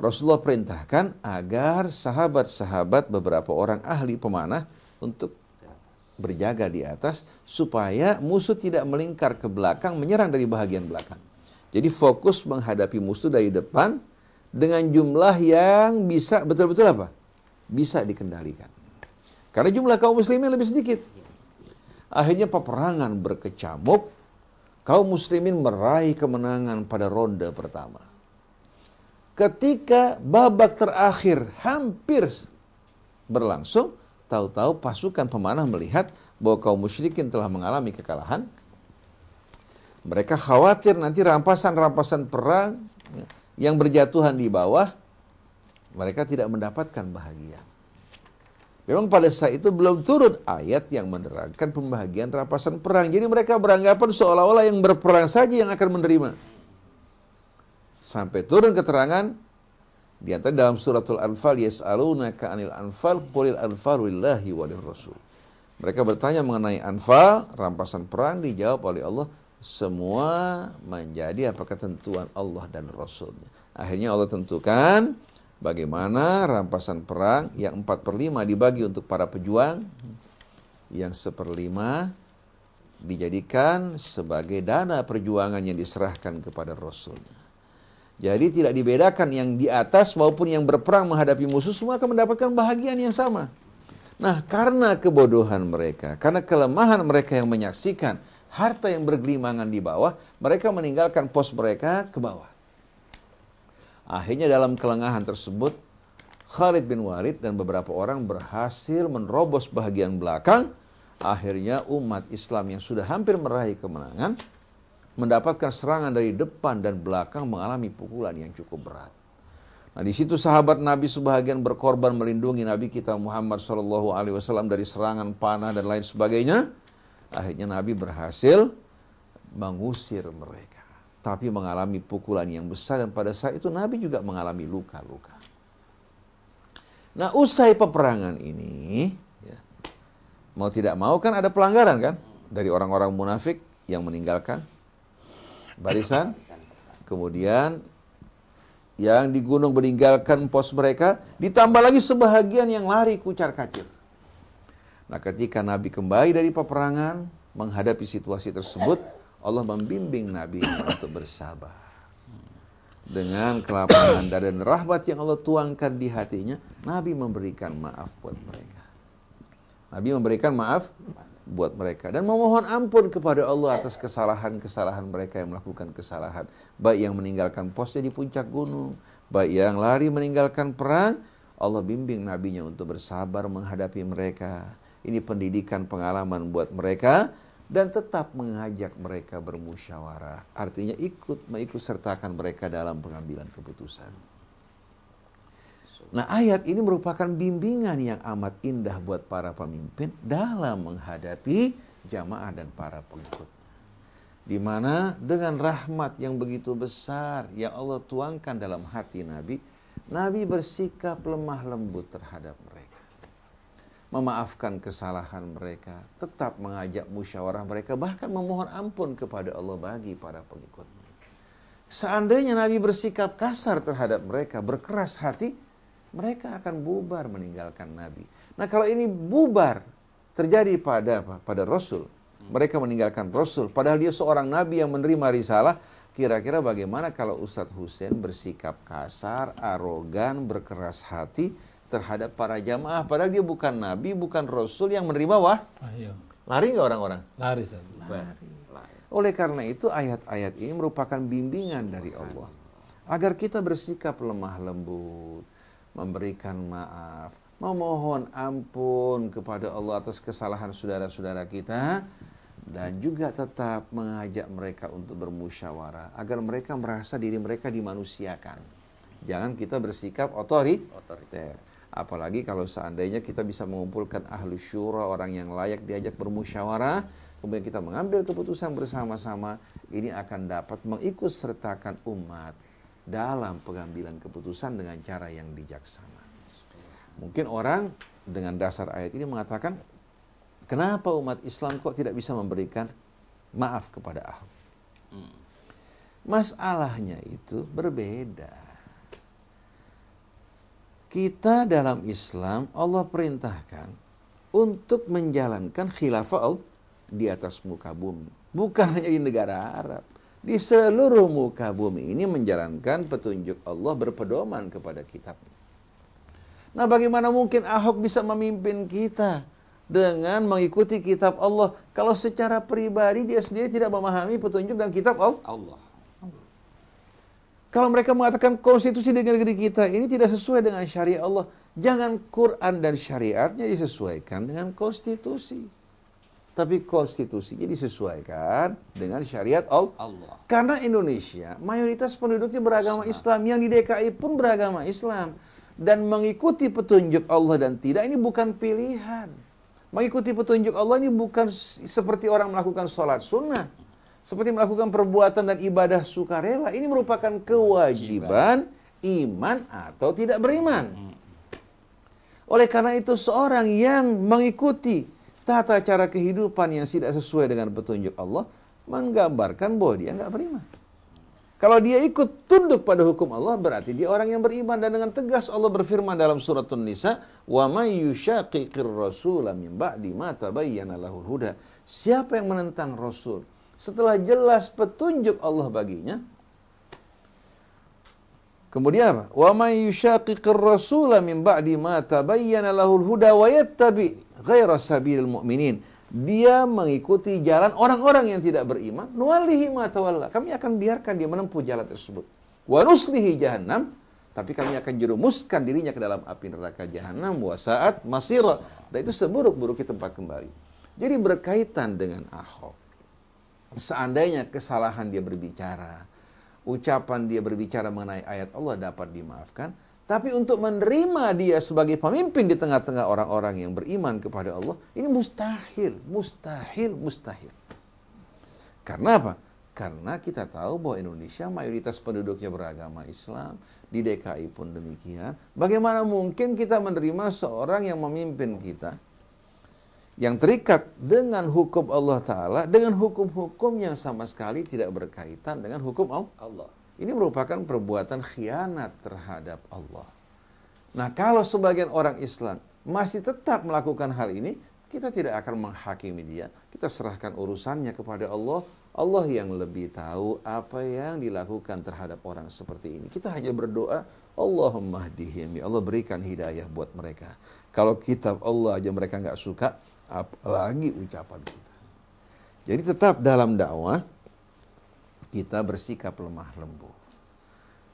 Rasulullah perintahkan agar sahabat-sahabat beberapa orang ahli pemanah untuk berjaga di atas supaya musuh tidak melingkar ke belakang menyerang dari bahagian belakang. Jadi fokus menghadapi musuh dari depan dengan jumlah yang bisa betul-betul apa? Bisa dikendalikan. Karena jumlah kaum muslimin lebih sedikit. Akhirnya peperangan berkecamuk. Kaum muslimin meraih kemenangan pada ronde pertama. Ketika babak terakhir hampir berlangsung, tahu-tahu pasukan pemanah melihat bahwa kaum musyrikin telah mengalami kekalahan. Mereka khawatir nanti rampasan-rampasan perang yang berjatuhan di bawah, mereka tidak mendapatkan bahagia. Memang pada saat itu belum turun ayat yang menerangkan pembahagian rampasan perang. Jadi mereka beranggapan seolah-olah yang berperang saja yang akan menerima. Sampai turun keterangan di antara dalam suratul Anfal yas'alunaka anil anfal qulil anfalu lillahi walil rasul. Mereka bertanya mengenai anfal, rampasan perang dijawab oleh Allah semua menjadi apa ketentuan Allah dan Rasulnya. Akhirnya Allah tentukan bagaimana rampasan perang yang 4 per 5 dibagi untuk para pejuang, yang seperlima dijadikan sebagai dana perjuangan yang diserahkan kepada Rasulnya. Jadi tidak dibedakan yang di atas maupun yang berperang menghadapi musuh semua akan mendapatkan bahagian yang sama. Nah, karena kebodohan mereka, karena kelemahan mereka yang menyaksikan harta yang bergelimangan di bawah, mereka meninggalkan pos mereka ke bawah. Akhirnya dalam kelengahan tersebut, Khalid bin Walid dan beberapa orang berhasil menerobos bagian belakang. Akhirnya umat Islam yang sudah hampir meraih kemenangan, mendapatkan serangan dari depan dan belakang mengalami pukulan yang cukup berat. Nah di situ sahabat Nabi sebahagian berkorban melindungi Nabi kita Muhammad Shallallahu Alaihi Wasallam dari serangan panah dan lain sebagainya. Akhirnya Nabi berhasil mengusir mereka, tapi mengalami pukulan yang besar dan pada saat itu Nabi juga mengalami luka-luka. Nah usai peperangan ini, ya, mau tidak mau kan ada pelanggaran kan dari orang-orang munafik yang meninggalkan barisan. Kemudian yang di gunung meninggalkan pos mereka, ditambah lagi sebahagian yang lari kucar kacir. Nah ketika Nabi kembali dari peperangan, menghadapi situasi tersebut, Allah membimbing Nabi untuk bersabar. Dengan kelapangan dan rahmat yang Allah tuangkan di hatinya, Nabi memberikan maaf buat mereka. Nabi memberikan maaf buat mereka. Dan memohon ampun kepada Allah atas kesalahan-kesalahan mereka yang melakukan kesalahan. Baik yang meninggalkan posnya di puncak gunung baik yang lari meninggalkan perang Allah bimbing nabinya untuk bersabar menghadapi mereka. Ini pendidikan pengalaman buat mereka dan tetap mengajak mereka bermusyawarah. Artinya ikut mengikut sertakan mereka dalam pengambilan keputusan Nah ayat ini merupakan bimbingan yang amat indah buat para pemimpin dalam menghadapi jamaah dan para pengikutnya. Di mana dengan rahmat yang begitu besar yang Allah tuangkan dalam hati Nabi, Nabi bersikap lemah lembut terhadap mereka. Memaafkan kesalahan mereka, tetap mengajak musyawarah mereka, bahkan memohon ampun kepada Allah bagi para pengikutnya. Seandainya Nabi bersikap kasar terhadap mereka, berkeras hati, mereka akan bubar meninggalkan Nabi. Nah kalau ini bubar terjadi pada apa? Pada Rasul. Mereka meninggalkan Rasul. Padahal dia seorang Nabi yang menerima risalah. Kira-kira bagaimana kalau Ustadz Hussein bersikap kasar, arogan, berkeras hati terhadap para jamaah. Padahal dia bukan Nabi, bukan Rasul yang menerima wah. Lari nggak orang-orang? Lari. Lari. Oleh karena itu ayat-ayat ini merupakan bimbingan dari Allah. Agar kita bersikap lemah lembut memberikan maaf, memohon ampun kepada Allah atas kesalahan saudara-saudara kita dan juga tetap mengajak mereka untuk bermusyawarah agar mereka merasa diri mereka dimanusiakan. Jangan kita bersikap otori, otoriter. Apalagi kalau seandainya kita bisa mengumpulkan ahlu syura, orang yang layak diajak bermusyawarah, kemudian kita mengambil keputusan bersama-sama, ini akan dapat mengikut sertakan umat dalam pengambilan keputusan dengan cara yang bijaksana. Mungkin orang dengan dasar ayat ini mengatakan, kenapa umat Islam kok tidak bisa memberikan maaf kepada Ahok? Masalahnya itu berbeda. Kita dalam Islam Allah perintahkan untuk menjalankan khilafah di atas muka bumi. Bukan hanya di negara Arab di seluruh muka bumi ini menjalankan petunjuk Allah berpedoman kepada kitabnya. Nah bagaimana mungkin Ahok bisa memimpin kita dengan mengikuti kitab Allah kalau secara pribadi dia sendiri tidak memahami petunjuk dan kitab Allah. Kalau mereka mengatakan konstitusi di negeri kita ini tidak sesuai dengan syariat Allah, jangan Quran dan syariatnya disesuaikan dengan konstitusi tapi konstitusinya disesuaikan dengan syariat Allah. Karena Indonesia mayoritas penduduknya beragama Islam, yang di DKI pun beragama Islam dan mengikuti petunjuk Allah dan tidak ini bukan pilihan. Mengikuti petunjuk Allah ini bukan seperti orang melakukan sholat sunnah. Seperti melakukan perbuatan dan ibadah sukarela. Ini merupakan kewajiban iman atau tidak beriman. Hmm. Oleh karena itu seorang yang mengikuti tata cara kehidupan yang tidak sesuai dengan petunjuk Allah menggambarkan bahwa dia nggak beriman. Kalau dia ikut tunduk pada hukum Allah berarti dia orang yang beriman dan dengan tegas Allah berfirman dalam surat An-Nisa, "Wa may yushaqiqir rasula min ba'di ma tabayyana lahul huda." Siapa yang menentang Rasul setelah jelas petunjuk Allah baginya, Kemudian apa? Wa may yushaqiqir rasula min ba'di ma tabayyana lahul huda wa yattabi ghaira sabilil mu'minin. Dia mengikuti jalan orang-orang yang tidak beriman, nuwallihi ma. Kami akan biarkan dia menempuh jalan tersebut. Wa nuslihi jahannam, tapi kami akan jerumuskan dirinya ke dalam api neraka jahanam wa saat masira. Dan itu seburuk-buruk tempat kembali. Jadi berkaitan dengan Ahok. Seandainya kesalahan dia berbicara, ucapan dia berbicara mengenai ayat Allah dapat dimaafkan, tapi untuk menerima dia sebagai pemimpin di tengah-tengah orang-orang yang beriman kepada Allah, ini mustahil, mustahil, mustahil. Karena apa? Karena kita tahu bahwa Indonesia mayoritas penduduknya beragama Islam, di DKI pun demikian. Bagaimana mungkin kita menerima seorang yang memimpin kita, yang terikat dengan hukum Allah Ta'ala, dengan hukum-hukum yang sama sekali tidak berkaitan dengan hukum Allah. Ini merupakan perbuatan khianat terhadap Allah. Nah, kalau sebagian orang Islam masih tetap melakukan hal ini, kita tidak akan menghakimi dia. Kita serahkan urusannya kepada Allah. Allah yang lebih tahu apa yang dilakukan terhadap orang seperti ini. Kita hanya berdoa, Allahumma hdihim. Ya Allah berikan hidayah buat mereka. Kalau kitab Allah aja mereka nggak suka, apalagi ucapan kita. Jadi tetap dalam dakwah, kita bersikap lemah lembut.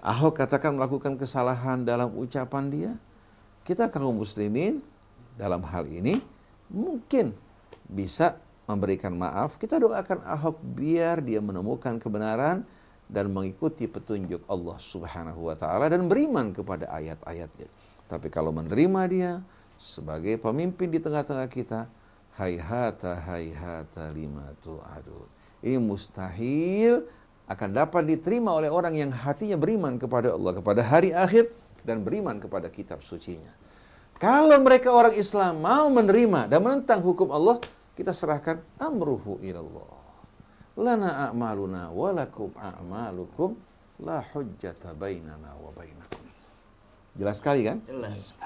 Ahok katakan melakukan kesalahan dalam ucapan dia. Kita kaum muslimin dalam hal ini mungkin bisa memberikan maaf. Kita doakan Ahok biar dia menemukan kebenaran dan mengikuti petunjuk Allah Subhanahu wa taala dan beriman kepada ayat-ayatnya. Tapi kalau menerima dia sebagai pemimpin di tengah-tengah kita, hayhata hayhata lima tu'adun. Ini mustahil akan dapat diterima oleh orang yang hatinya beriman kepada Allah, kepada hari akhir dan beriman kepada kitab sucinya. Kalau mereka orang Islam mau menerima dan menentang hukum Allah, kita serahkan amruhu ilallah. Lana a'maluna walakum a'malukum la hujjata bainana wa bainakum. Jelas sekali kan? Jelas.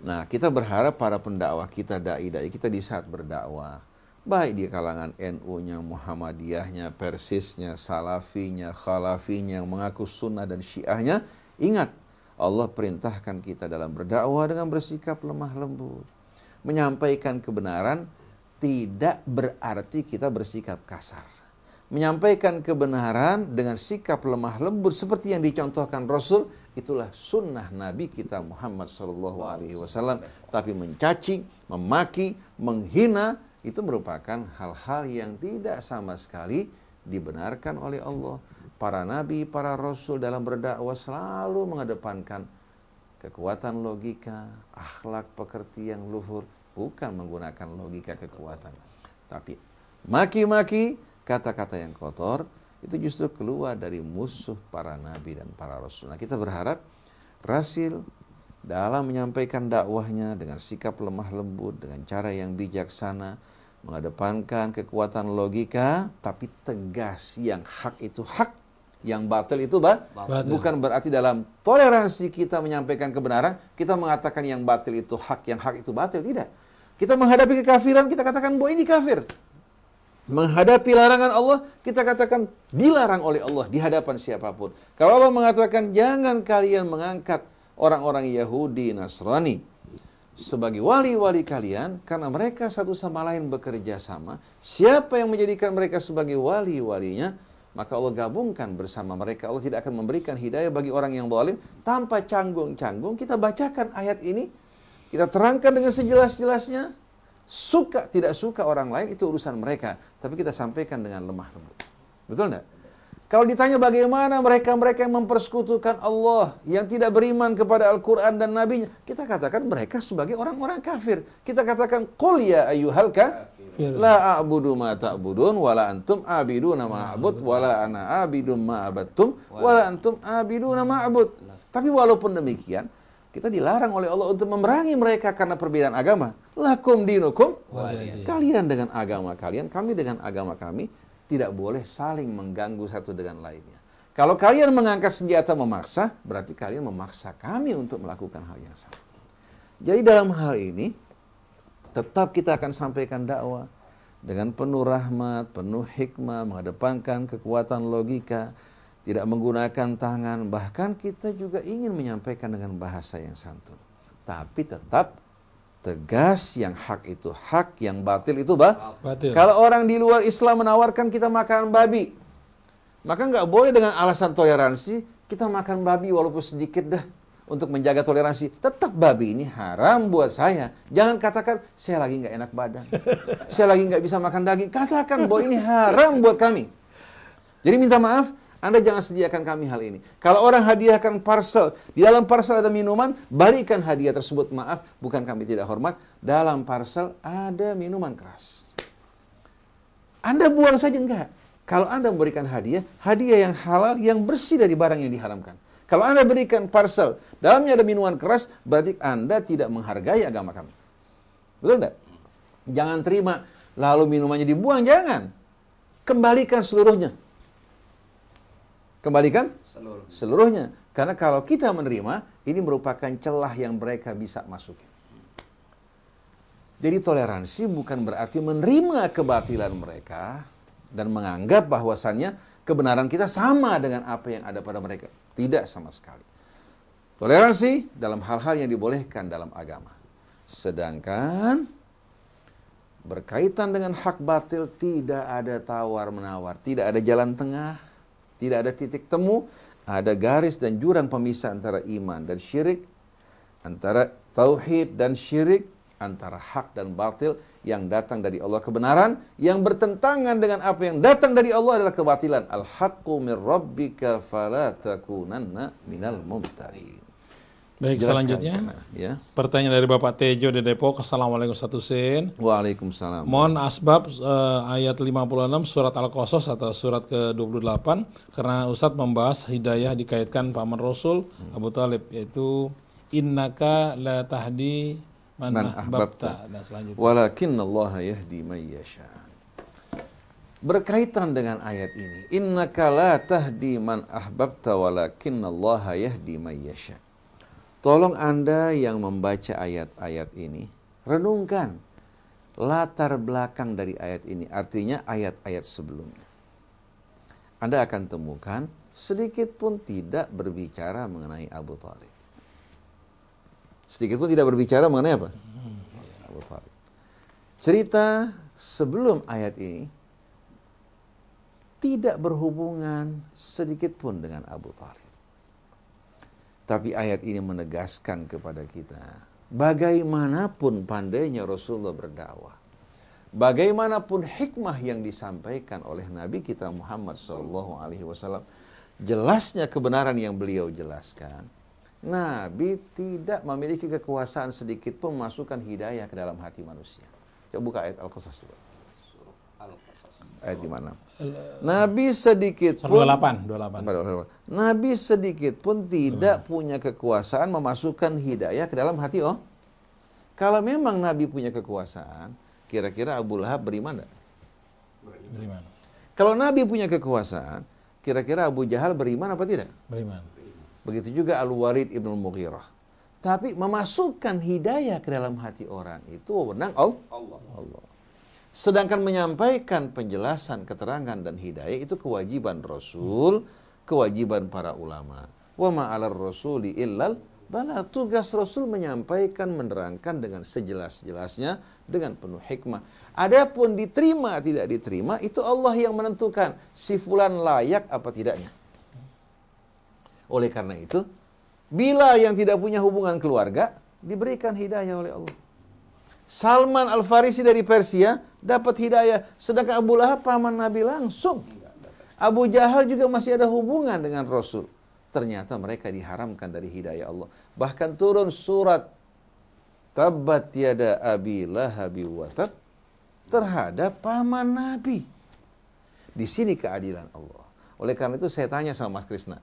Nah, kita berharap para pendakwah kita dai-dai kita di saat berdakwah baik di kalangan NU-nya, Muhammadiyahnya, Persisnya, Salafinya, Khalafinya yang mengaku sunnah dan syiahnya, ingat Allah perintahkan kita dalam berdakwah dengan bersikap lemah lembut. Menyampaikan kebenaran tidak berarti kita bersikap kasar. Menyampaikan kebenaran dengan sikap lemah lembut seperti yang dicontohkan Rasul, itulah sunnah Nabi kita Muhammad Shallallahu Alaihi Wasallam. Tapi mencaci, memaki, menghina, itu merupakan hal-hal yang tidak sama sekali dibenarkan oleh Allah. Para nabi, para rasul dalam berdakwah selalu mengedepankan kekuatan logika, akhlak pekerti yang luhur, bukan menggunakan logika kekuatan. Tapi maki-maki, kata-kata yang kotor, itu justru keluar dari musuh para nabi dan para rasul. Nah kita berharap Rasil dalam menyampaikan dakwahnya dengan sikap lemah lembut, dengan cara yang bijaksana, mengedepankan kekuatan logika, tapi tegas yang hak itu hak, yang batil itu bah, batil. bukan berarti dalam toleransi kita menyampaikan kebenaran, kita mengatakan yang batil itu hak, yang hak itu batil, tidak. Kita menghadapi kekafiran, kita katakan bahwa ini kafir. Menghadapi larangan Allah, kita katakan dilarang oleh Allah di hadapan siapa pun. Kalau Allah mengatakan jangan kalian mengangkat orang-orang Yahudi, Nasrani sebagai wali-wali kalian karena mereka satu sama lain bekerja sama. Siapa yang menjadikan mereka sebagai wali-walinya, maka Allah gabungkan bersama mereka. Allah tidak akan memberikan hidayah bagi orang yang zalim tanpa canggung-canggung. Kita bacakan ayat ini, kita terangkan dengan sejelas-jelasnya. Suka tidak suka orang lain itu urusan mereka, tapi kita sampaikan dengan lemah lembut. Betul enggak? Kalau ditanya bagaimana mereka-mereka yang mempersekutukan Allah, yang tidak beriman kepada Al-Quran dan Nabi-Nya, kita katakan mereka sebagai orang-orang kafir. Kita katakan, Qul ya ayyuhal la a'budu ma ta'budun, wala antum abiduna ma'abud, wala ana abidun ma'abattum, wala antum abiduna ma'abud. Tapi walaupun demikian, kita dilarang oleh Allah untuk memerangi mereka karena perbedaan agama. Lakum dinukum, kalian dengan agama kalian, kami dengan agama kami, tidak boleh saling mengganggu satu dengan lainnya. Kalau kalian mengangkat senjata memaksa, berarti kalian memaksa kami untuk melakukan hal yang sama. Jadi dalam hal ini, tetap kita akan sampaikan dakwah dengan penuh rahmat, penuh hikmah, mengedepankan kekuatan logika. tidak menggunakan tangan, bahkan kita juga ingin menyampaikan dengan bahasa yang santun. Tapi tetap tegas yang hak itu hak, yang batil itu bah. Batil. Kalau orang di luar Islam menawarkan kita makan babi, maka nggak boleh dengan alasan toleransi kita makan babi walaupun sedikit dah untuk menjaga toleransi. Tetap babi ini haram buat saya. Jangan katakan saya lagi nggak enak badan, saya lagi nggak bisa makan daging. Katakan bahwa ini haram buat kami. Jadi minta maaf, anda jangan sediakan kami hal ini. Kalau orang hadiahkan parcel, di dalam parcel ada minuman, balikan hadiah tersebut. Maaf, bukan kami tidak hormat. Dalam parcel ada minuman keras. Anda buang saja enggak. Kalau Anda memberikan hadiah, hadiah yang halal, yang bersih dari barang yang diharamkan. Kalau Anda berikan parcel, dalamnya ada minuman keras, berarti Anda tidak menghargai agama kami. Betul enggak? Jangan terima, lalu minumannya dibuang, jangan. Kembalikan seluruhnya. Kembalikan Seluruh. seluruhnya. Karena kalau kita menerima, ini merupakan celah yang mereka bisa masukin. Jadi toleransi bukan berarti menerima kebatilan mereka dan menganggap bahwasannya kebenaran kita sama dengan apa yang ada pada mereka. Tidak sama sekali. Toleransi dalam hal-hal yang dibolehkan dalam agama. Sedangkan berkaitan dengan hak batil tidak ada tawar-menawar, tidak ada jalan tengah, tidak ada titik temu, ada garis dan jurang pemisah antara iman dan syirik, antara tauhid dan syirik, antara hak dan batil yang datang dari Allah kebenaran, yang bertentangan dengan apa yang datang dari Allah adalah kebatilan. Al-haqqu min rabbika fala takunanna minal mumtarin. Baik, Jelas selanjutnya kan? Ya. pertanyaan dari Bapak Tejo di Depok. Assalamualaikum satu sen. Waalaikumsalam. Mohon asbab eh, ayat 56 surat Al-Qasas atau surat ke-28 karena Ustadz membahas hidayah dikaitkan paman Rasul Abu Talib yaitu innaka la tahdi man, Man ahbabta. Dan selanjutnya. Walakin Allah yahdi man yasha. Berkaitan dengan ayat ini, innaka la tahdi man ahbabta walakin Allah yahdi man yasha. Tolong Anda yang membaca ayat-ayat ini, renungkan latar belakang dari ayat ini, artinya ayat-ayat sebelumnya. Anda akan temukan sedikit pun tidak berbicara mengenai Abu Talib. Sedikit pun tidak berbicara mengenai apa? Abu Talib. Cerita sebelum ayat ini tidak berhubungan sedikit pun dengan Abu Talib. Tapi ayat ini menegaskan kepada kita, bagaimanapun pandainya Rasulullah berdakwah, bagaimanapun hikmah yang disampaikan oleh Nabi kita Muhammad SAW, jelasnya kebenaran yang beliau jelaskan, Nabi tidak memiliki kekuasaan sedikit pun memasukkan hidayah ke dalam hati manusia. Coba buka ayat Al-Qasas juga. Al-Qasas. Ayat di mana? Nabi sedikit pun 28, 28. Nabi sedikit pun tidak punya kekuasaan memasukkan hidayah ke dalam hati oh. Kalau memang Nabi punya kekuasaan, kira-kira Abu Lahab beriman enggak? Beriman. Kalau Nabi punya kekuasaan, kira-kira Abu Jahal beriman apa tidak? Beriman. Begitu juga Al-Walid ibn Mughirah. Tapi memasukkan hidayah ke dalam hati orang itu wewenang Allah. Allah. Sedangkan menyampaikan penjelasan, keterangan dan hidayah itu kewajiban Rasul, kewajiban para ulama. Wa ma'alar rasuli illal bala tugas Rasul menyampaikan, menerangkan dengan sejelas-jelasnya dengan penuh hikmah. Adapun diterima tidak diterima itu Allah yang menentukan si fulan layak apa tidaknya. Oleh karena itu, bila yang tidak punya hubungan keluarga diberikan hidayah oleh Allah. Salman Al-Farisi dari Persia dapat hidayah, sedangkan Abu Lahab paman Nabi langsung. Abu Jahal juga masih ada hubungan dengan Rasul. Ternyata mereka diharamkan dari hidayah Allah. Bahkan turun surat Tabat yada abi lahabi watab terhadap paman Nabi. Di sini keadilan Allah. Oleh karena itu saya tanya sama Mas Krisna.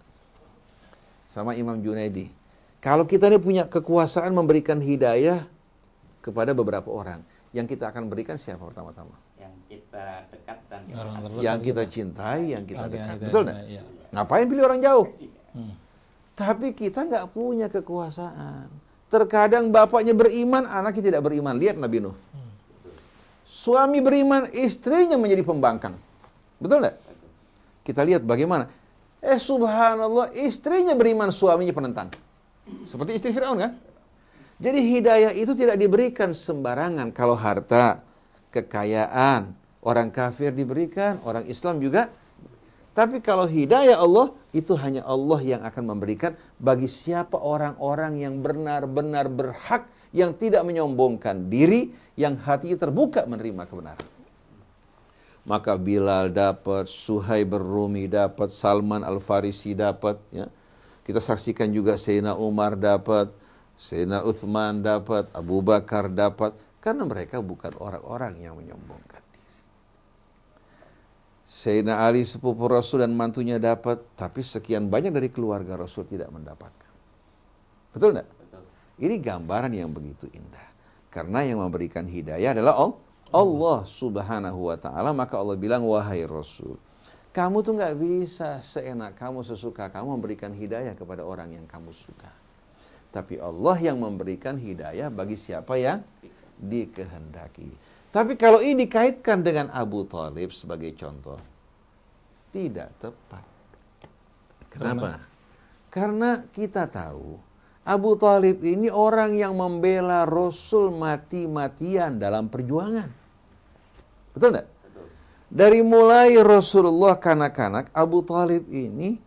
Sama Imam Junaidi. Kalau kita ini punya kekuasaan memberikan hidayah kepada beberapa orang. Yang kita akan berikan siapa pertama-tama? Yang kita dekatkan. kita Orang. Yang kita cintai, yang kita Oke, dekat. kita- Betul nggak? iya. Ngapain pilih orang jauh? Hmm. Tapi kita nggak punya kekuasaan. Terkadang bapaknya beriman, anaknya tidak beriman. Lihat Nabi Nuh. Suami beriman, istrinya menjadi pembangkang. Betul nggak? Kita lihat bagaimana. Eh subhanallah, istrinya beriman, suaminya penentang. Seperti istri Fir'aun kan? Jadi hidayah itu tidak diberikan sembarangan. Kalau harta, kekayaan, orang kafir diberikan, orang Islam juga. Tapi kalau hidayah Allah, itu hanya Allah yang akan memberikan bagi siapa orang-orang yang benar-benar berhak, yang tidak menyombongkan diri, yang hatinya terbuka menerima kebenaran. Maka Bilal dapat, Suhaib Rumi dapat, Salman Al-Farisi dapat. Ya. Kita saksikan juga Sayyidina Umar dapat, Sayyidina Uthman dapat, Abu Bakar dapat, karena mereka bukan orang-orang yang menyombongkan diri. Sayyidina Ali sepupu Rasul dan mantunya dapat, tapi sekian banyak dari keluarga Rasul tidak mendapatkan. Betul tidak? Ini gambaran yang begitu indah. Karena yang memberikan hidayah adalah Allah subhanahu wa ta'ala. Maka Allah bilang, wahai Rasul, kamu tuh nggak bisa seenak kamu sesuka kamu memberikan hidayah kepada orang yang kamu suka. Tapi Allah yang memberikan hidayah bagi siapa yang dikehendaki. Tapi kalau ini dikaitkan dengan Abu Talib sebagai contoh, tidak tepat. Kenapa? Karena kita tahu Abu Talib ini orang yang membela Rasul mati-matian dalam perjuangan. Betul tidak? Dari mulai Rasulullah kanak-kanak, Abu Talib ini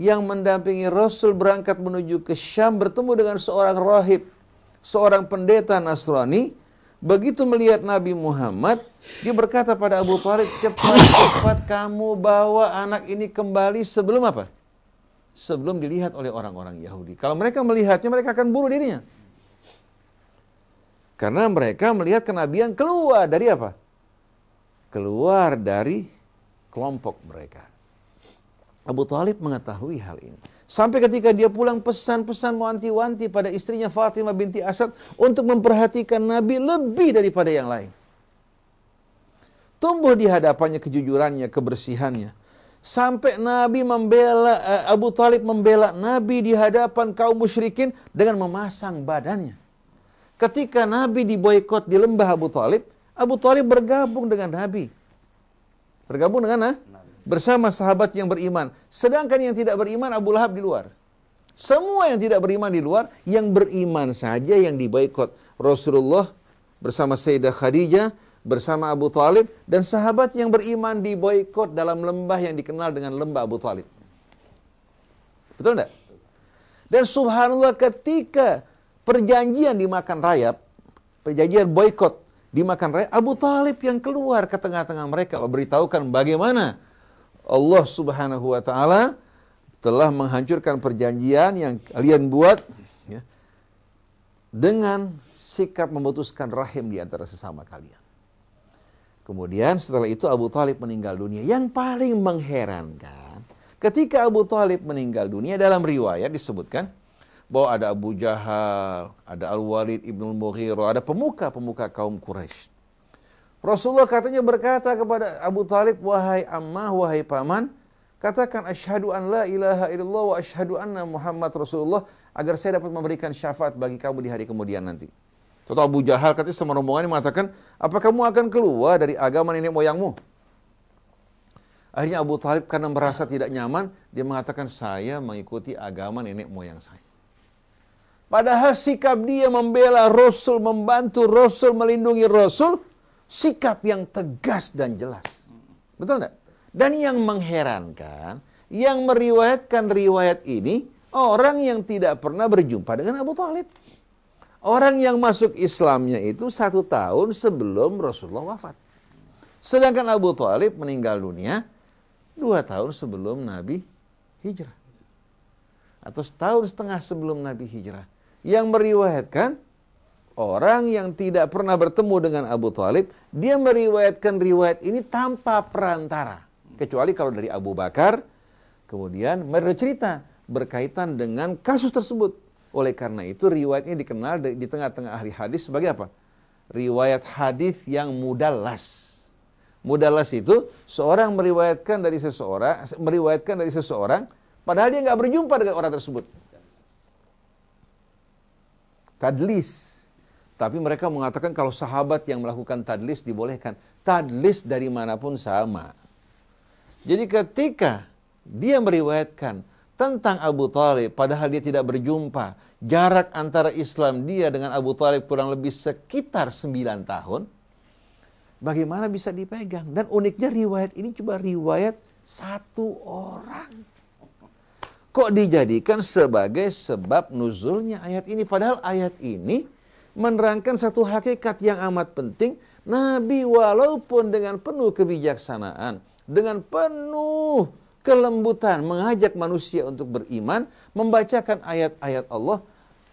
yang mendampingi Rasul berangkat menuju ke Syam bertemu dengan seorang rahib, seorang pendeta Nasrani. Begitu melihat Nabi Muhammad, dia berkata pada Abu Talib, cepat-cepat kamu bawa anak ini kembali sebelum apa? Sebelum dilihat oleh orang-orang Yahudi. Kalau mereka melihatnya, mereka akan bunuh dirinya. Karena mereka melihat kenabian keluar dari apa? Keluar dari kelompok mereka. Abu Talib mengetahui hal ini. Sampai ketika dia pulang pesan-pesan wanti-wanti pada istrinya Fatimah binti Asad untuk memperhatikan Nabi lebih daripada yang lain. Tumbuh di hadapannya kejujurannya, kebersihannya. Sampai Nabi membela, eh, Abu Talib membela Nabi di hadapan kaum musyrikin dengan memasang badannya. Ketika Nabi diboykot di lembah Abu Talib, Abu Talib bergabung dengan Nabi. Bergabung dengan Nabi bersama sahabat yang beriman. Sedangkan yang tidak beriman Abu Lahab di luar. Semua yang tidak beriman di luar, yang beriman saja yang diboikot. Rasulullah bersama Sayyidah Khadijah, bersama Abu Talib, dan sahabat yang beriman diboikot dalam lembah yang dikenal dengan lembah Abu Talib. Betul enggak? Dan subhanallah ketika perjanjian dimakan rayap, perjanjian boykot dimakan rayap, Abu Talib yang keluar ke tengah-tengah mereka memberitahukan bagaimana Allah Subhanahu wa taala telah menghancurkan perjanjian yang kalian buat ya, dengan sikap memutuskan rahim di antara sesama kalian. Kemudian setelah itu Abu Talib meninggal dunia. Yang paling mengherankan, ketika Abu Talib meninggal dunia dalam riwayat disebutkan bahwa ada Abu Jahal, ada Al-Walid ibn Mughirah, ada pemuka-pemuka kaum Quraisy. Rasulullah katanya berkata kepada Abu Talib, wahai ammah, wahai paman, katakan asyhadu an la ilaha illallah wa asyhadu anna Muhammad Rasulullah agar saya dapat memberikan syafaat bagi kamu di hari kemudian nanti. Tentu Abu Jahal katanya sama rombongan mengatakan, apa kamu akan keluar dari agama nenek moyangmu? Akhirnya Abu Talib karena merasa tidak nyaman, dia mengatakan saya mengikuti agama nenek moyang saya. Padahal sikap dia membela Rasul, membantu Rasul, melindungi Rasul, sikap yang tegas dan jelas. Betul tidak? Dan yang mengherankan, yang meriwayatkan riwayat ini, orang yang tidak pernah berjumpa dengan Abu Talib. Orang yang masuk Islamnya itu satu tahun sebelum Rasulullah wafat. Sedangkan Abu Talib meninggal dunia dua tahun sebelum Nabi hijrah. Atau setahun setengah sebelum Nabi hijrah. Yang meriwayatkan orang yang tidak pernah bertemu dengan Abu Talib, dia meriwayatkan riwayat ini tanpa perantara. Kecuali kalau dari Abu Bakar, kemudian cerita berkaitan dengan kasus tersebut. Oleh karena itu riwayatnya dikenal di tengah-tengah ahli hadis sebagai apa? Riwayat hadis yang mudallas. Mudallas itu seorang meriwayatkan dari seseorang, meriwayatkan dari seseorang, padahal dia nggak berjumpa dengan orang tersebut. Tadlis tapi mereka mengatakan kalau sahabat yang melakukan tadlis dibolehkan. Tadlis dari mana pun sama. Jadi ketika dia meriwayatkan tentang Abu Talib padahal dia tidak berjumpa. Jarak antara Islam dia dengan Abu Talib kurang lebih sekitar 9 tahun. Bagaimana bisa dipegang? Dan uniknya riwayat ini coba riwayat satu orang. Kok dijadikan sebagai sebab nuzulnya ayat ini? Padahal ayat ini menerangkan satu hakikat yang amat penting. Nabi walaupun dengan penuh kebijaksanaan, dengan penuh kelembutan mengajak manusia untuk beriman, membacakan ayat-ayat Allah,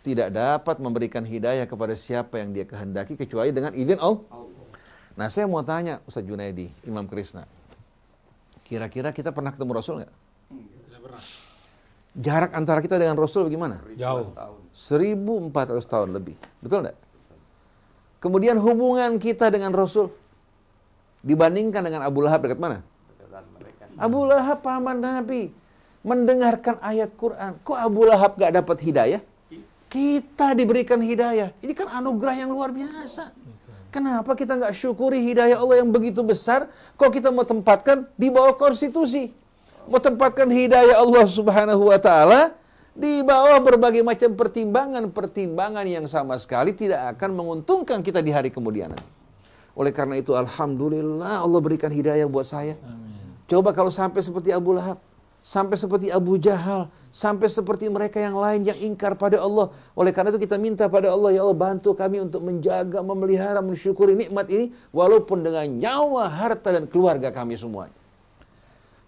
tidak dapat memberikan hidayah kepada siapa yang dia kehendaki kecuali dengan izin Allah. Nah saya mau tanya Ustaz Junaidi, Imam Krishna. Kira-kira kita pernah ketemu Rasul nggak? Tidak pernah. Jarak antara kita dengan Rasul bagaimana? Jauh. 1400 tahun lebih. Betul enggak? Kemudian hubungan kita dengan Rasul dibandingkan dengan Abu Lahab dekat mana? Abu Lahab paman Nabi mendengarkan ayat Quran. Kok Abu Lahab gak dapat hidayah? Kita diberikan hidayah. Ini kan anugerah yang luar biasa. Kenapa kita nggak syukuri hidayah Allah yang begitu besar? Kok kita mau tempatkan di bawah konstitusi? mau tempatkan hidayah Allah Subhanahu wa taala di bawah berbagai macam pertimbangan-pertimbangan yang sama sekali tidak akan menguntungkan kita di hari kemudian Oleh karena itu alhamdulillah Allah berikan hidayah buat saya. Amin. Coba kalau sampai seperti Abu Lahab, sampai seperti Abu Jahal, sampai seperti mereka yang lain yang ingkar pada Allah. Oleh karena itu kita minta pada Allah, ya Allah bantu kami untuk menjaga, memelihara, mensyukuri nikmat ini walaupun dengan nyawa, harta dan keluarga kami semuanya.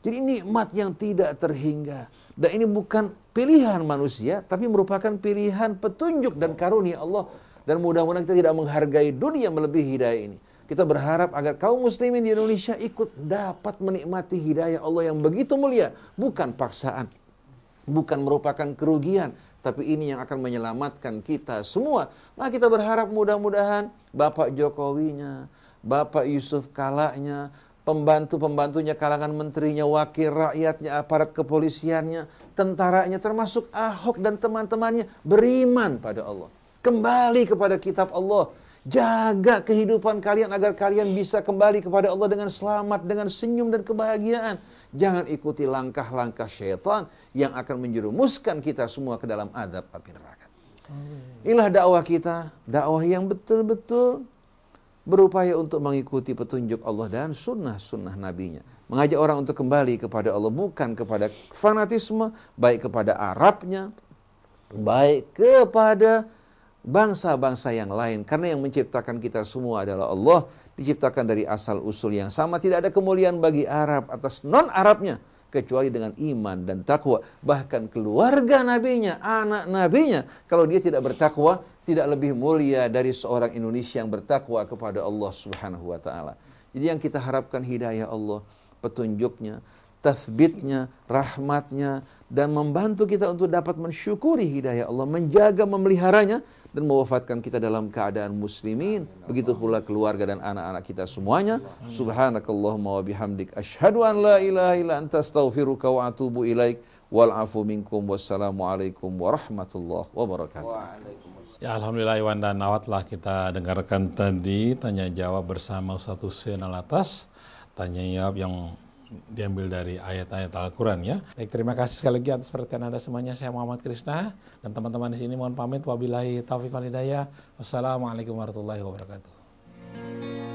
Jadi nikmat yang tidak terhingga. Dan ini bukan pilihan manusia, tapi merupakan pilihan petunjuk dan karunia Allah. Dan mudah-mudahan kita tidak menghargai dunia melebihi hidayah ini. Kita berharap agar kaum muslimin di Indonesia ikut dapat menikmati hidayah Allah yang begitu mulia. Bukan paksaan. Bukan merupakan kerugian. Tapi ini yang akan menyelamatkan kita semua. Nah kita berharap mudah-mudahan Bapak Jokowinya, Bapak Yusuf Kalanya, pembantu-pembantunya, kalangan menterinya, wakil rakyatnya, aparat kepolisiannya, tentaranya, termasuk Ahok dan teman-temannya beriman pada Allah. Kembali kepada kitab Allah. Jaga kehidupan kalian agar kalian bisa kembali kepada Allah dengan selamat, dengan senyum dan kebahagiaan. Jangan ikuti langkah-langkah syaitan yang akan menjerumuskan kita semua ke dalam adab api neraka. Inilah dakwah kita, dakwah yang betul-betul berupaya untuk mengikuti petunjuk Allah dan sunnah-sunnah nabinya. Mengajak orang untuk kembali kepada Allah bukan kepada fanatisme, baik kepada Arabnya, baik kepada bangsa-bangsa yang lain. Karena yang menciptakan kita semua adalah Allah, diciptakan dari asal usul yang sama. Tidak ada kemuliaan bagi Arab atas non-Arabnya kecuali dengan iman dan takwa. Bahkan keluarga nabinya, anak nabinya, kalau dia tidak bertakwa, tidak lebih mulia dari seorang Indonesia yang bertakwa kepada Allah Subhanahu wa taala. Jadi yang kita harapkan hidayah Allah, petunjuknya, tathbitnya, rahmatnya, dan membantu kita untuk dapat mensyukuri hidayah Allah, menjaga, memeliharanya, dan mewafatkan kita dalam keadaan muslimin. Begitu pula keluarga dan anak-anak kita semuanya. Subhanakallahumma wa bihamdik. Ashadu an la ilaha illa anta astaghfiruka wa atubu ilaik. Wal'afu minkum. Wassalamualaikum warahmatullahi wabarakatuh. Ya Alhamdulillah Iwan dan Nawat lah kita dengarkan tadi tanya jawab bersama Ustaz Hussein Alatas. Tanya jawab yang diambil dari ayat-ayat Al-Quran ya. Baik, terima kasih sekali lagi atas perhatian Anda semuanya. Saya Muhammad Krisna dan teman-teman di sini mohon pamit. Wabillahi taufiq walhidayah. Wassalamualaikum warahmatullahi wabarakatuh.